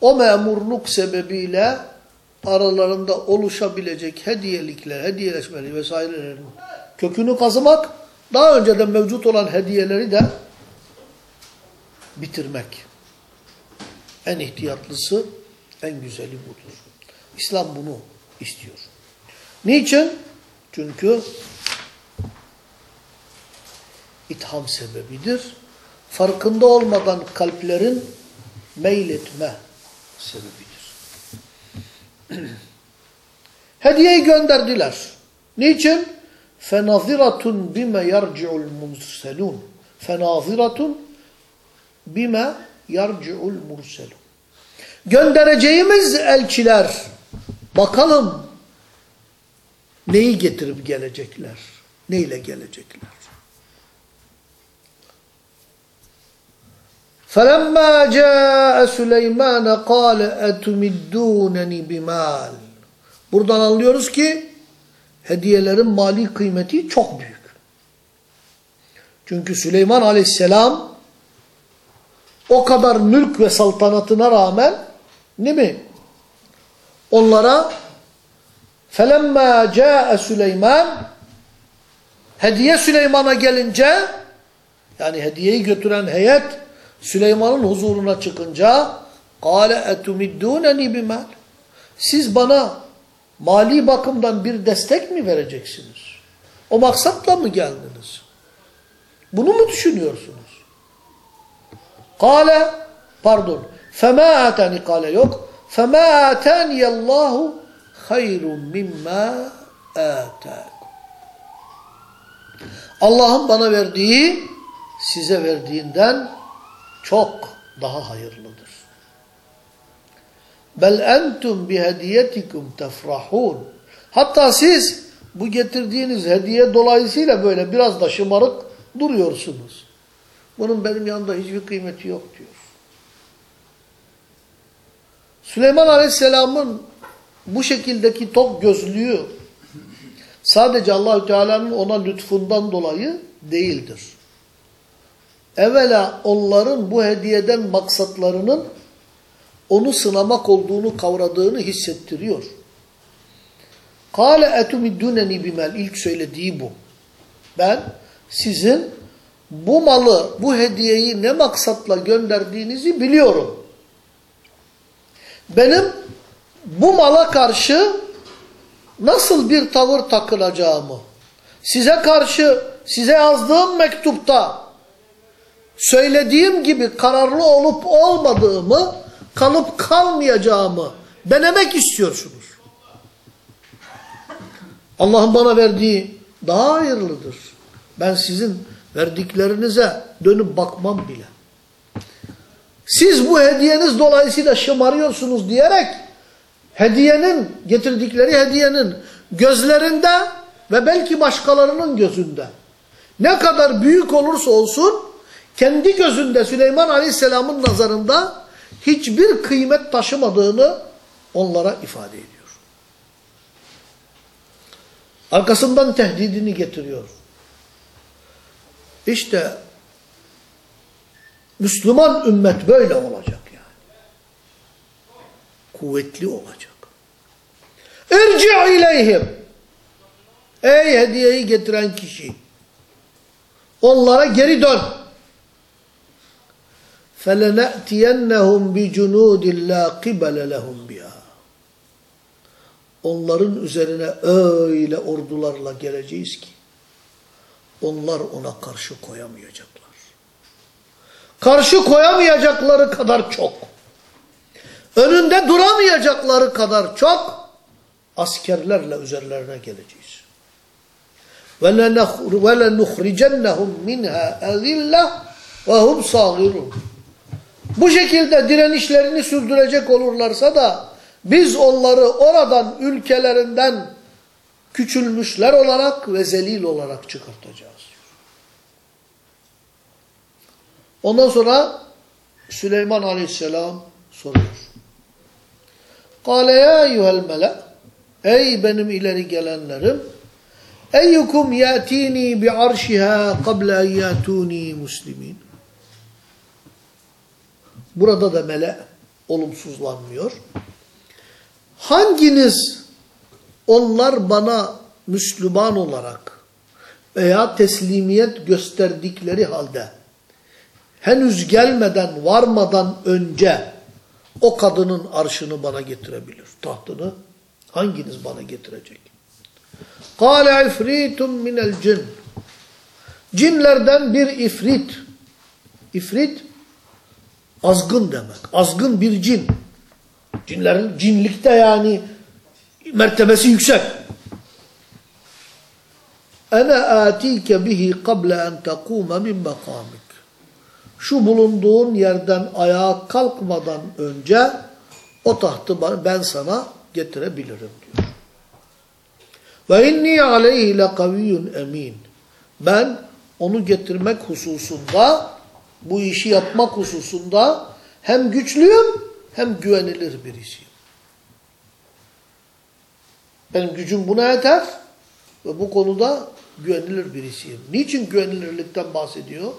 o memurluk sebebiyle aralarında oluşabilecek hediyelikler, hediyeleşmeleri vesairelerin kökünü kazımak, daha önceden mevcut olan hediyeleri de bitirmek En ihtiyatlısı, en güzeli budur. İslam bunu istiyor. Niçin? Çünkü itham sebebidir. Farkında olmadan kalplerin meyletme sebebidir. Hediyeyi gönderdiler. Niçin? فَنَظِرَةٌ بِمَ يَرْجِعُ الْمُرْسَلُونَ فَنَظِرَةٌ بِمَ يَرْجِعُ الْمُرْسَلُونَ Göndereceğimiz elçiler bakalım neyi getirip gelecekler? Neyle gelecekler? فَلَمَّا جَاءَ سُلَيْمَانَ قَالَ اَتُمِدُّونَنِ بِمَالٍ Buradan anlıyoruz ki hediyelerin mali kıymeti çok büyük. Çünkü Süleyman aleyhisselam o kadar mülk ve saltanatına rağmen değil mi? Onlara فَلَمَّا جَاءَ Süleyman hediye Süleyman'a gelince yani hediyeyi götüren heyet Süleyman'ın huzuruna çıkınca قَالَ اَتُمِدُّونَنِ بِمَالٍ Siz bana mali bakımdan bir destek mi vereceksiniz? O maksatla mı geldiniz? Bunu mu düşünüyorsunuz? Kale pardon. Fema atani kale yok. Fema atani Allahu hayrun mimma. Allah'ın bana verdiği size verdiğinden çok daha hayırlıdır. Bel entum bi hediyetikum tefrahun. Hatta siz bu getirdiğiniz hediye dolayısıyla böyle biraz da şımarık duruyorsunuz. Bunun benim yanında hiçbir kıymeti yok diyor. Süleyman Aleyhisselam'ın bu şekildeki tok gözlüğü sadece Allahü Teala'nın ona lütfundan dolayı değildir. Evvela onların bu hediyeden maksatlarının onu sınamak olduğunu kavradığını hissettiriyor. Kale etumidduneni bimel ilk söylediği bu. Ben sizin bu malı, bu hediyeyi ne maksatla gönderdiğinizi biliyorum. Benim bu mala karşı nasıl bir tavır takılacağımı, size karşı, size yazdığım mektupta söylediğim gibi kararlı olup olmadığımı kalıp kalmayacağımı denemek istiyorsunuz. Allah'ın bana verdiği daha hayırlıdır. Ben sizin verdiklerinize dönüp bakmam bile. Siz bu hediyeniz dolayısıyla şımarıyorsunuz diyerek hediyenin, getirdikleri hediyenin gözlerinde ve belki başkalarının gözünde ne kadar büyük olursa olsun kendi gözünde Süleyman Aleyhisselam'ın nazarında hiçbir kıymet taşımadığını onlara ifade ediyor. Arkasından tehdidini getiriyor. İşte Müslüman ümmet böyle olacak yani. Kuvvetli olacak. İrci ileyhim. Ey hediyeyi getiren kişi. Onlara geri dön. فَلَنَأْتِيَنَّهُمْ بِجُنُودٍ لَا قِبَلَ لَهُمْ بِهَا Onların üzerine öyle ordularla geleceğiz ki onlar ona karşı koyamayacaklar. Karşı koyamayacakları kadar çok. Önünde duramayacakları kadar çok askerlerle üzerlerine geleceğiz. وَلَنُخْرِجَنَّهُمْ مِنْهَا اَذِلَّةً وَهُمْ صَاغِرُونَ bu şekilde direnişlerini sürdürecek olurlarsa da biz onları oradan ülkelerinden küçülmüşler olarak ve zelil olarak çıkartacağız. Ondan sonra Süleyman aleyhisselam soruyor. Kale ya eyyuhel mele Ey benim ileri gelenlerim Eyyukum yatini bi arşiha qabla yatuni muslimin Burada da mele olumsuzlanmıyor. Hanginiz onlar bana Müslüman olarak veya teslimiyet gösterdikleri halde henüz gelmeden varmadan önce o kadının arşını bana getirebilir? Tahtını hanginiz bana getirecek? Kâle ifritun minel cin. Cinlerden bir ifrit. İfrit azgın demek. Azgın bir cin. Cinlerin cinlikte yani mertebesi yüksek. Ana atike bihi qabla en tekuma min makamik. Şu bulunduğun yerden ayağa kalkmadan önce o tahtı ben sana getirebilirim diyor. Ve inni aleyhi lekaviyyun emin. Ben onu getirmek hususunda, bu işi yapmak hususunda hem güçlüyüm hem güvenilir birisiyim. Benim gücüm buna yeter ve bu konuda güvenilir birisiyim. Niçin güvenilirlikten bahsediyor?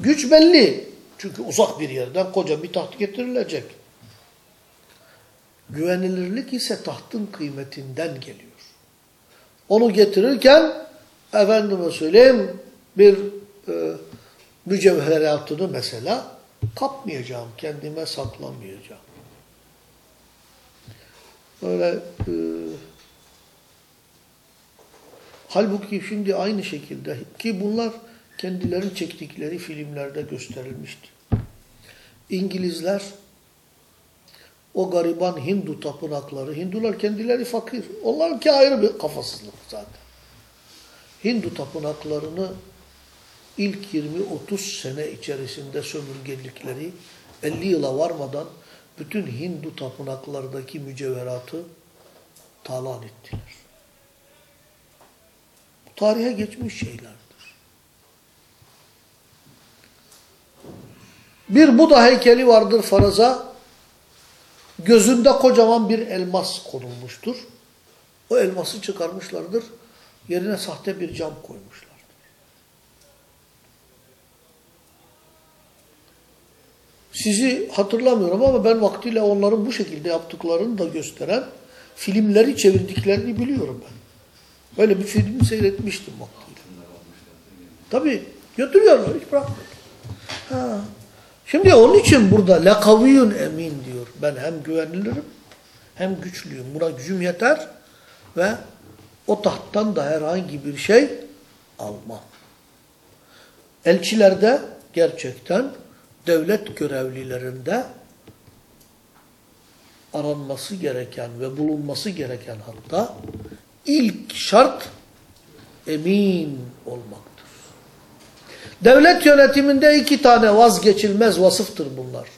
Güç belli. Çünkü uzak bir yerden koca bir taht getirilecek. Güvenilirlik ise tahtın kıymetinden geliyor. Onu getirirken efendime söyleyeyim bir e, mücevheratını mesela kapmayacağım, kendime saklamayacağım. Böyle e, halbuki şimdi aynı şekilde ki bunlar kendilerin çektikleri filmlerde gösterilmişti. İngilizler o gariban Hindu tapınakları, Hindular kendileri fakir. Onlarınki ayrı bir kafasızlık zaten. Hindu tapınaklarını ilk 20-30 sene içerisinde sömürgelikleri 50 yıla varmadan bütün Hindu tapınaklardaki mücevheratı talan ettiler. Bu tarihe geçmiş şeylerdir. Bir Buda heykeli vardır faraza. Gözünde kocaman bir elmas konulmuştur. O elması çıkarmışlardır. Yerine sahte bir cam koymuşlardır. Sizi hatırlamıyorum ama ben vaktiyle onların bu şekilde yaptıklarını da gösteren filmleri çevirdiklerini biliyorum ben. Böyle bir film seyretmiştim vaktiyle. Tabii götürüyorlar hiç bırakmıyor. Şimdi onun için burada lekaviyun emin diyor. Ben hem güvenilirim hem güçlüyüm. Buna gücüm yeter ve o tahttan da herhangi bir şey almam. Elçilerde gerçekten devlet görevlilerinde aranması gereken ve bulunması gereken hatta ilk şart emin olmaktır. Devlet yönetiminde iki tane vazgeçilmez vasıftır bunlar.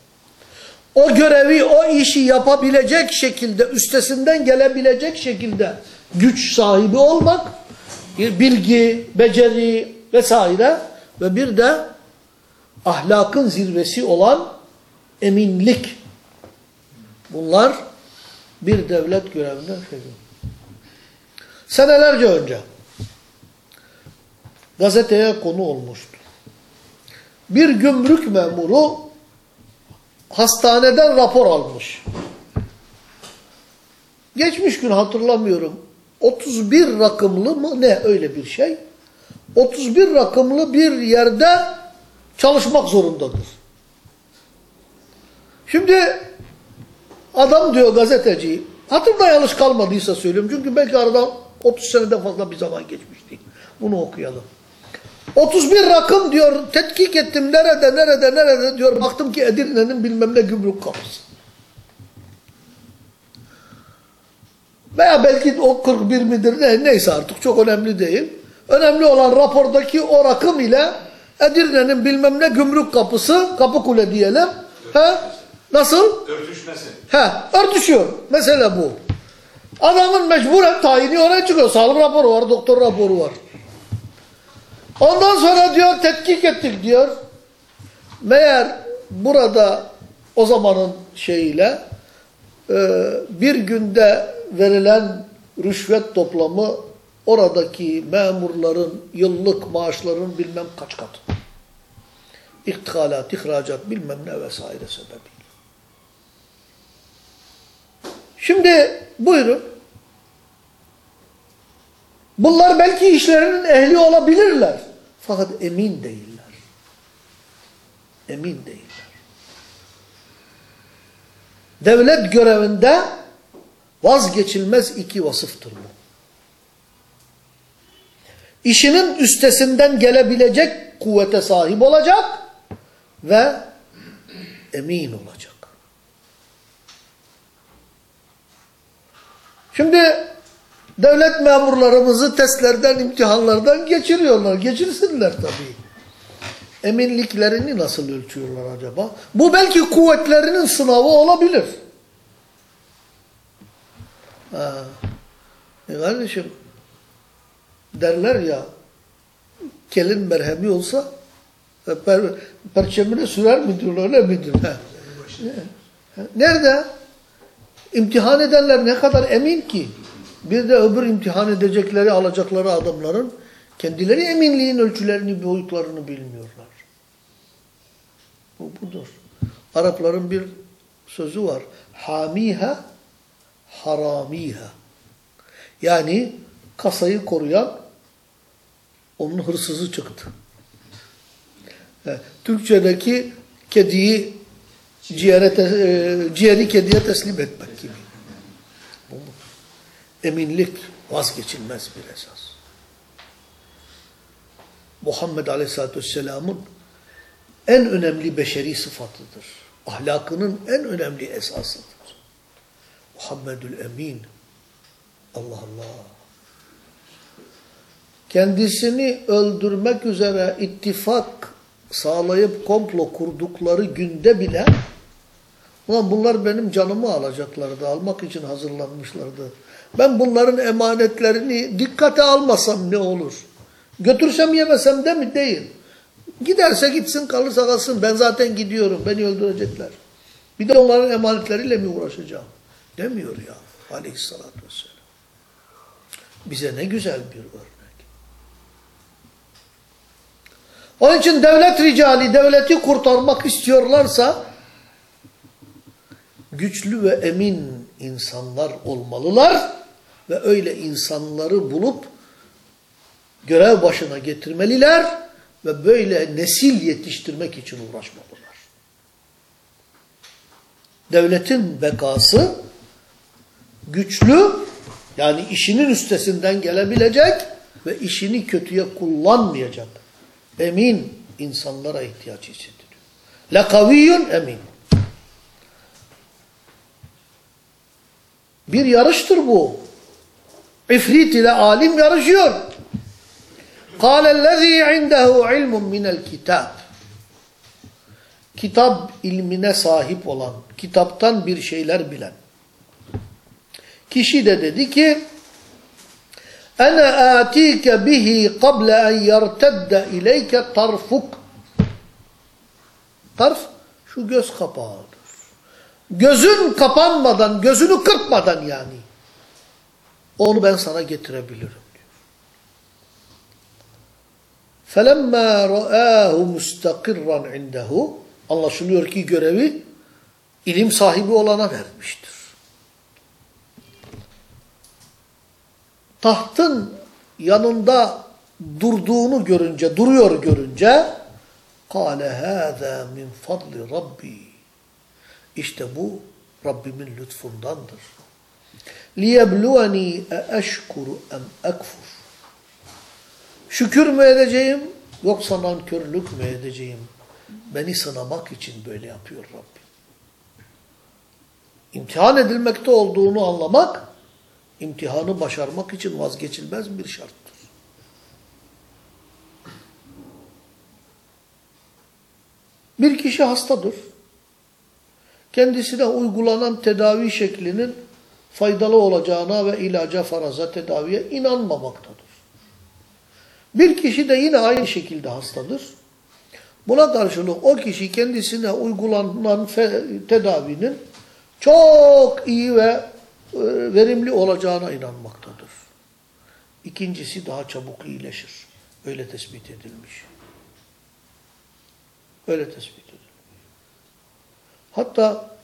O görevi, o işi yapabilecek şekilde, üstesinden gelebilecek şekilde güç sahibi olmak, bilgi, beceri vesaire ve bir de ahlakın zirvesi olan eminlik. Bunlar bir devlet görevinden şey Senelerce önce gazeteye konu olmuştu. Bir gümrük memuru hastaneden rapor almış. Geçmiş gün hatırlamıyorum. 31 rakımlı mı ne öyle bir şey. 31 rakımlı bir yerde çalışmak zorundadır. Şimdi adam diyor gazeteci, hatırda yanlış kalmadıysa söylüyorum. Çünkü belki aradan 30 seneden fazla bir zaman geçmişti. Bunu okuyalım. 31 rakım diyor tetkik ettim nerede nerede nerede diyor baktım ki Edirne'nin bilmem ne gümrük kapısı. Veya belki o 41 midir ne, neyse artık çok önemli değil. Önemli olan rapordaki o rakım ile Edirne'nin bilmem ne gümrük kapısı, kapı kule diyelim. He? Nasıl? Örtüşmesi. He, örtüşüyor. Mesele bu. Adamın mecburen tayini oraya çıkıyor. Sağlık raporu var, doktor raporu var. Ondan sonra diyor tetkik ettik diyor. Meğer burada o zamanın şeyiyle e, bir günde verilen rüşvet toplamı oradaki memurların yıllık maaşların bilmem kaç katı. İhtihalat, ihracat bilmem ne vesaire sebebiyle. Şimdi buyurun. Bunlar belki işlerinin ehli olabilirler. Fakat emin değiller. Emin değiller. devlet görevinde vazgeçilmez iki vasıftır bu. İşinin üstesinden gelebilecek kuvvete sahip olacak ve emin olacak. Şimdi devlet memurlarımızı testlerden, imtihanlardan geçiriyorlar. Geçirsinler tabii. Eminliklerini nasıl ölçüyorlar acaba? Bu belki kuvvetlerinin sınavı olabilir. Ha. E kardeşim derler ya kelin merhemi olsa e, per, perçemine sürer midir öyle midir? Ha. Nerede? İmtihan edenler ne kadar emin ki? Bir de öbür imtihan edecekleri, alacakları adamların kendileri eminliğin ölçülerini, boyutlarını bilmiyorlar. Bu budur. Arapların bir sözü var. Hamiha, haramiha. Yani kasayı koruyan onun hırsızı çıktı. Türkçedeki kediyi ciğere e, ciğeri kediye teslim etmek gibi. Bu? Eminlik vazgeçilmez bir esas. Muhammed Aleyhisselatü Vesselam'ın en önemli beşeri sıfatıdır. Ahlakının en önemli esasıdır. Muhammedül Emin. Allah Allah. Kendisini öldürmek üzere ittifak sağlayıp komplo kurdukları günde bile ulan bunlar benim canımı alacaklardı, almak için hazırlanmışlardı. Ben bunların emanetlerini dikkate almasam ne olur? Götürsem yemesem de mi? Değil. Giderse gitsin kalırsa kalsın ben zaten gidiyorum beni öldürecekler. Bir de onların emanetleriyle mi uğraşacağım? Demiyor ya aleyhissalatü vesselam. Bize ne güzel bir örnek. Onun için devlet ricali devleti kurtarmak istiyorlarsa güçlü ve emin insanlar olmalılar ve öyle insanları bulup görev başına getirmeliler ve böyle nesil yetiştirmek için uğraşmalılar. Devletin bekası güçlü yani işinin üstesinden gelebilecek ve işini kötüye kullanmayacak emin insanlara ihtiyaç hissediyor. Lekaviyyun emin. Bir yarıştır bu. İfrit ile alim yarışıyor. قال الذي عنده علم من الكتاب Kitap ilmine sahip olan, kitaptan bir şeyler bilen. Kişi de dedi ki Ana atike bihi qabla en yertedde ileyke tarfuk. Tarf şu göz kapağıdır. Gözün kapanmadan, gözünü kırpmadan yani. Onu ben sana getirebilirim. فَلَمَّا رَآهُ مُسْتَقِرًّا عِنْدَهُ Anlaşılıyor ki görevi ilim sahibi olana vermiştir. Tahtın yanında durduğunu görünce, duruyor görünce قَالَ هَذَا مِنْ فَضْلِ رَبِّي İşte bu Rabbimin lütfundandır. لِيَبْلُوَنِي اَأَشْكُرُ اَمْ اَكْفُرُ Şükür mü edeceğim yoksa nankörlük mü edeceğim? Beni sınamak için böyle yapıyor Rabbim. İmtihan edilmekte olduğunu anlamak, imtihanı başarmak için vazgeçilmez bir şarttır. Bir kişi hastadır. Kendisine uygulanan tedavi şeklinin faydalı olacağına ve ilaca, faraza, tedaviye inanmamaktadır. Bir kişi de yine aynı şekilde hastadır. Buna karşılık o kişi kendisine uygulanan tedavinin çok iyi ve verimli olacağına inanmaktadır. İkincisi daha çabuk iyileşir. Öyle tespit edilmiş. Öyle tespit edilmiş. Hatta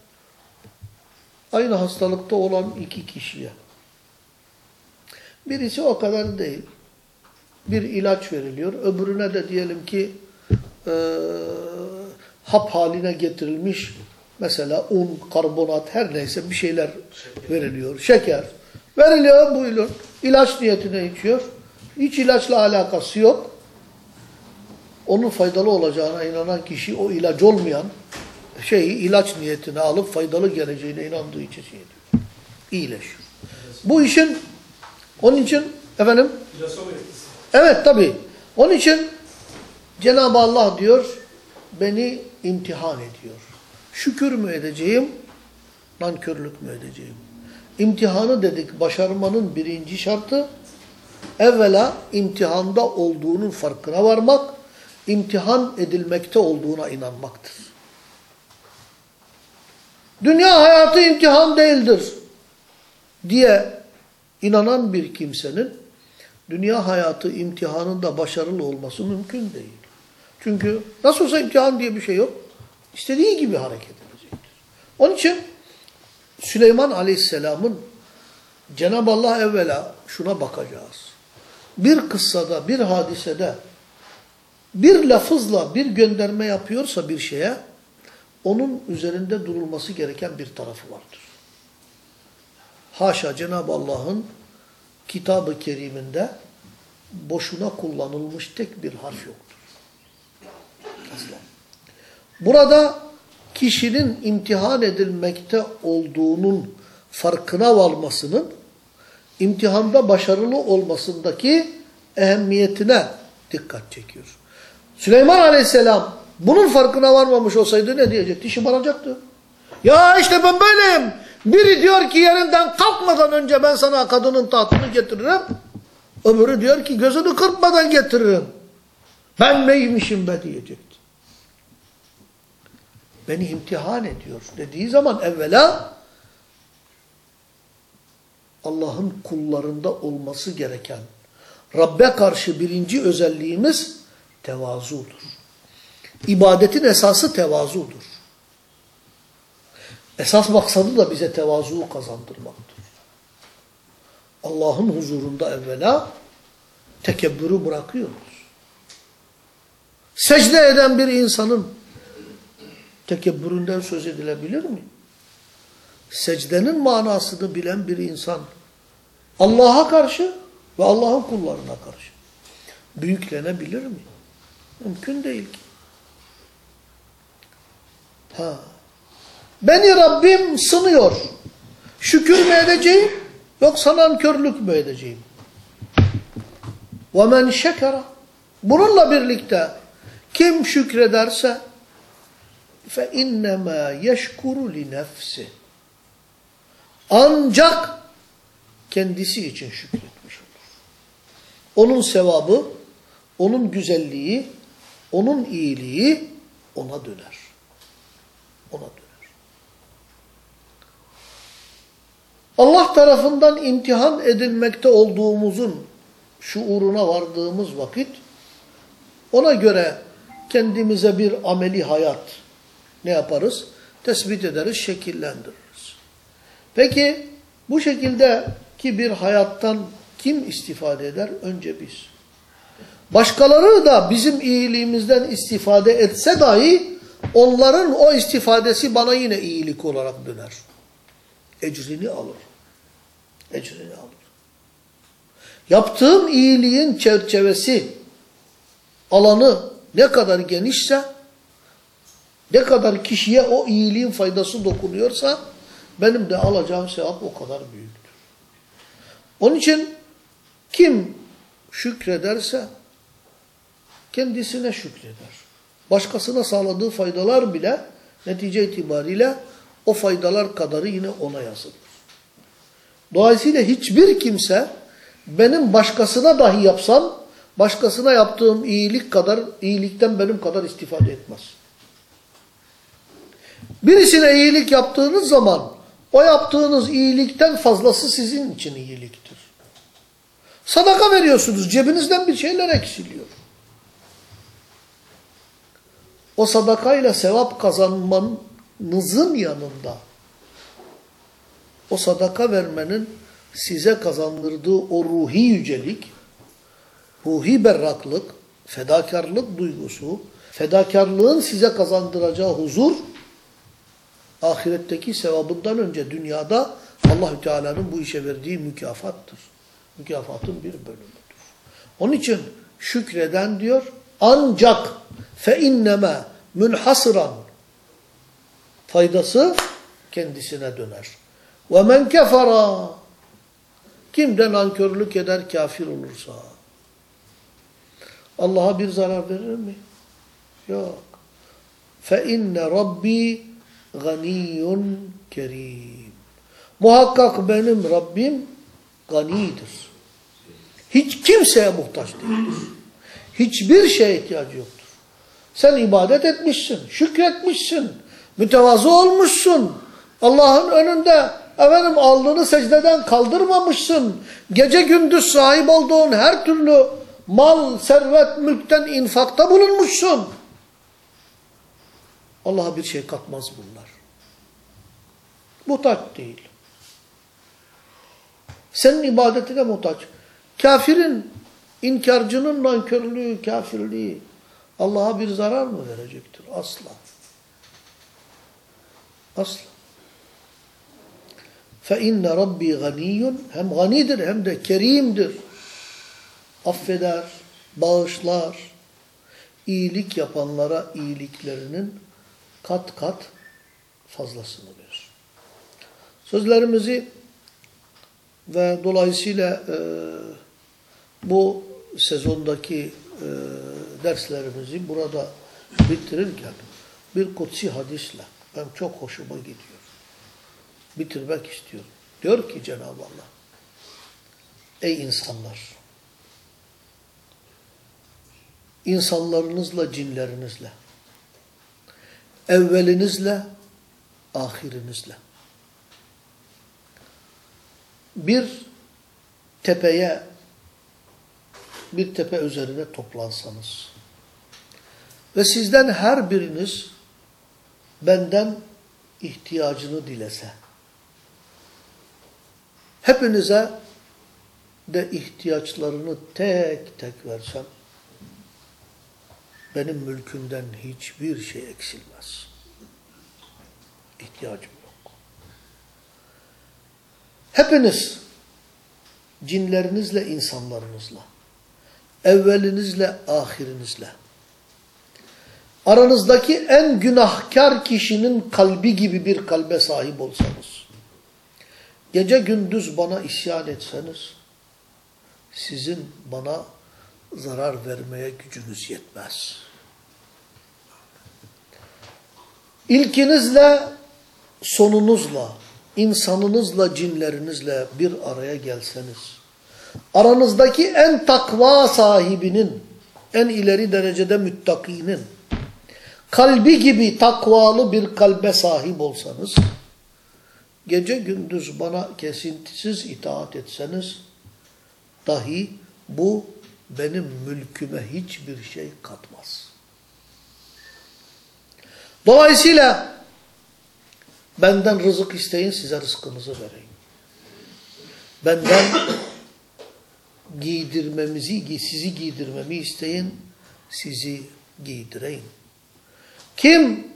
aynı hastalıkta olan iki kişiye birisi o kadar değil bir ilaç veriliyor. Öbürüne de diyelim ki e, hap haline getirilmiş Mesela un, karbonat her neyse bir şeyler veriliyor. Şeker. Veriliyor buyurun. İlaç niyetine içiyor. Hiç ilaçla alakası yok. Onun faydalı olacağına inanan kişi o ilaç olmayan şeyi ilaç niyetine alıp faydalı geleceğine inandığı için şey ediyor. İyileşiyor. Bu işin onun için efendim evet tabi onun için Cenab-ı Allah diyor beni imtihan ediyor. Şükür mü edeceğim, nankörlük mü edeceğim? İmtihanı dedik başarmanın birinci şartı evvela imtihanda olduğunun farkına varmak, imtihan edilmekte olduğuna inanmaktır. Dünya hayatı imtihan değildir diye inanan bir kimsenin dünya hayatı imtihanında başarılı olması mümkün değil. Çünkü nasıl olsa imtihan diye bir şey yok. İstediği gibi hareket edecektir. Onun için Süleyman Aleyhisselam'ın Cenab-ı Allah evvela şuna bakacağız. Bir kıssada, bir hadisede bir lafızla bir gönderme yapıyorsa bir şeye onun üzerinde durulması gereken bir tarafı vardır. Haşa Cenab-ı Allah'ın kitabı keriminde boşuna kullanılmış tek bir harf yoktur. Asla. Burada kişinin imtihan edilmekte olduğunun farkına varmasının imtihanda başarılı olmasındaki ehemmiyetine dikkat çekiyor. Süleyman Aleyhisselam bunun farkına varmamış olsaydı ne diyecekti? Şımaracaktı. Ya işte ben böyleyim. Biri diyor ki yerinden kalkmadan önce ben sana kadının tahtını getiririm. Öbürü diyor ki gözünü kırpmadan getiririm. Ben neymişim be diyecekti. Beni imtihan ediyor dediği zaman evvela Allah'ın kullarında olması gereken Rabbe karşı birinci özelliğimiz tevazudur. İbadetin esası tevazudur. Esas maksadı da bize tevazuyu kazandırmaktır. Allah'ın huzurunda evvela tekebbürü bırakıyoruz. Secde eden bir insanın tekebbüründen söz edilebilir mi? Secdenin manasını bilen bir insan Allah'a karşı ve Allah'ın kullarına karşı büyüklenebilir mi? Mümkün değil ki. Ha. Beni Rabbim sınıyor. Şükür mü edeceğim yoksa nankörlük mü edeceğim? وَمَنْ شَكَرَ Bununla birlikte kim şükrederse فَاِنَّمَا يَشْكُرُ لِنَفْسِ Ancak kendisi için şükretmiş olur. Onun sevabı, onun güzelliği, onun iyiliği ona döner. Ona döner. Allah tarafından imtihan edilmekte olduğumuzun şuuruna vardığımız vakit ona göre kendimize bir ameli hayat ne yaparız? Tespit ederiz, şekillendiririz. Peki bu şekilde ki bir hayattan kim istifade eder? Önce biz. Başkaları da bizim iyiliğimizden istifade etse dahi onların o istifadesi bana yine iyilik olarak döner. Ecrini alır. Ecrini alır. Yaptığım iyiliğin çerçevesi, alanı ne kadar genişse, ne kadar kişiye o iyiliğin faydası dokunuyorsa, benim de alacağım sevap o kadar büyüktür. Onun için kim şükrederse kendisine şükreder. Başkasına sağladığı faydalar bile netice itibariyle o faydalar kadarı yine ona yazılır. Dolayısıyla hiçbir kimse benim başkasına dahi yapsam başkasına yaptığım iyilik kadar iyilikten benim kadar istifade etmez. Birisine iyilik yaptığınız zaman o yaptığınız iyilikten fazlası sizin için iyiliktir. Sadaka veriyorsunuz. Cebinizden bir şeyler eksiliyor. O sadakayla sevap kazanmanızın yanında o sadaka vermenin size kazandırdığı o ruhi yücelik, ruhi berraklık, fedakarlık duygusu, fedakarlığın size kazandıracağı huzur ahiretteki sevabından önce dünyada Allahü Teala'nın bu işe verdiği mükafattır. Mükafatın bir bölümüdür. Onun için şükreden diyor ancak fe inneme münhasıran faydası kendisine döner. Ve men kefara kimden nankörlük eder kafir olursa Allah'a bir zarar verir mi? Yok. Fe inne rabbi ganiyyun kerim. Muhakkak benim Rabbim ganidir. Hiç kimseye muhtaç değildir. Hiçbir şeye ihtiyacı yoktur. Sen ibadet etmişsin, şükretmişsin, mütevazı olmuşsun. Allah'ın önünde efendim alnını secdeden kaldırmamışsın. Gece gündüz sahip olduğun her türlü mal, servet, mülkten infakta bulunmuşsun. Allah'a bir şey katmaz bunlar. Muhtaç değil. Senin ibadetine muhtaç. Kafirin, inkarcının nankörlüğü, kafirliği Allah'a bir zarar mı verecektir? Asla. Asla. فَاِنَّ رَبِّي غَنِيٌّ Hem ganidir hem de kerimdir. Affeder, bağışlar, iyilik yapanlara iyiliklerinin kat kat fazlasını verir. Sözlerimizi ve dolayısıyla e, bu sezondaki e, derslerimizi burada bitirirken bir kutsi hadisle ben çok hoşuma gidiyor. Bitirmek istiyorum. Diyor ki Cenab-ı Allah Ey insanlar insanlarınızla cinlerinizle evvelinizle ahirinizle bir tepeye bir tepe üzerine toplansanız ve sizden her biriniz benden ihtiyacını dilese hepinize de ihtiyaçlarını tek tek versem benim mülkümden hiçbir şey eksilmez. İhtiyacım. Hepiniz cinlerinizle, insanlarınızla, evvelinizle, ahirinizle, aranızdaki en günahkar kişinin kalbi gibi bir kalbe sahip olsanız, gece gündüz bana isyan etseniz, sizin bana zarar vermeye gücünüz yetmez. İlkinizle, sonunuzla, insanınızla, cinlerinizle bir araya gelseniz, aranızdaki en takva sahibinin, en ileri derecede müttakinin, kalbi gibi takvalı bir kalbe sahip olsanız, gece gündüz bana kesintisiz itaat etseniz, dahi bu benim mülküme hiçbir şey katmaz. Dolayısıyla benden rızık isteyin size rızkınızı vereyim. Benden giydirmemizi, sizi giydirmemi isteyin, sizi giydireyim. Kim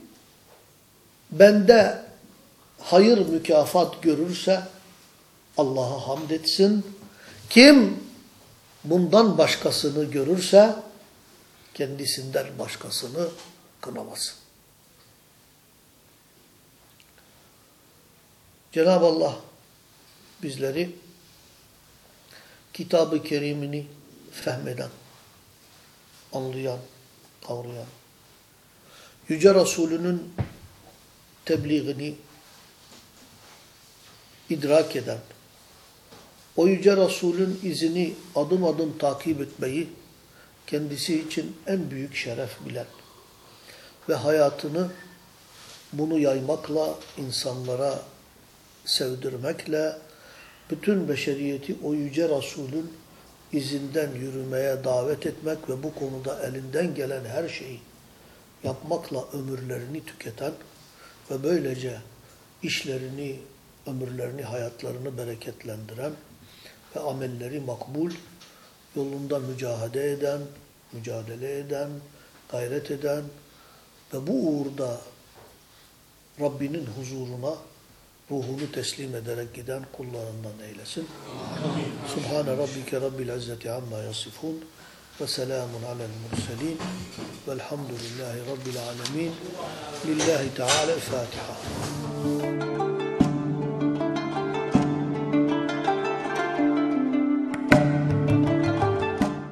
bende hayır mükafat görürse Allah'a hamd etsin. Kim bundan başkasını görürse kendisinden başkasını kınamasın. Cenab-ı Allah bizleri kitabı kerimini fehmeden, anlayan, kavrayan, Yüce Resulünün tebliğini idrak eden, o Yüce Resulün izini adım adım takip etmeyi kendisi için en büyük şeref bilen ve hayatını bunu yaymakla, insanlara sevdirmekle, bütün beşeriyeti o Yüce Resulün izinden yürümeye davet etmek ve bu konuda elinden gelen her şeyi yapmakla ömürlerini tüketen ve böylece işlerini, ömürlerini, hayatlarını bereketlendiren ve amelleri makbul, yolunda mücadele eden, mücadele eden, gayret eden ve bu uğurda Rabbinin huzuruna ruhunu teslim ederek giden kullarından eylesin. Subhane rabbike rabbil izzeti amma yasifun ve selamun alel murselin velhamdülillahi rabbil alemin. Lillahi Teala Fatiha.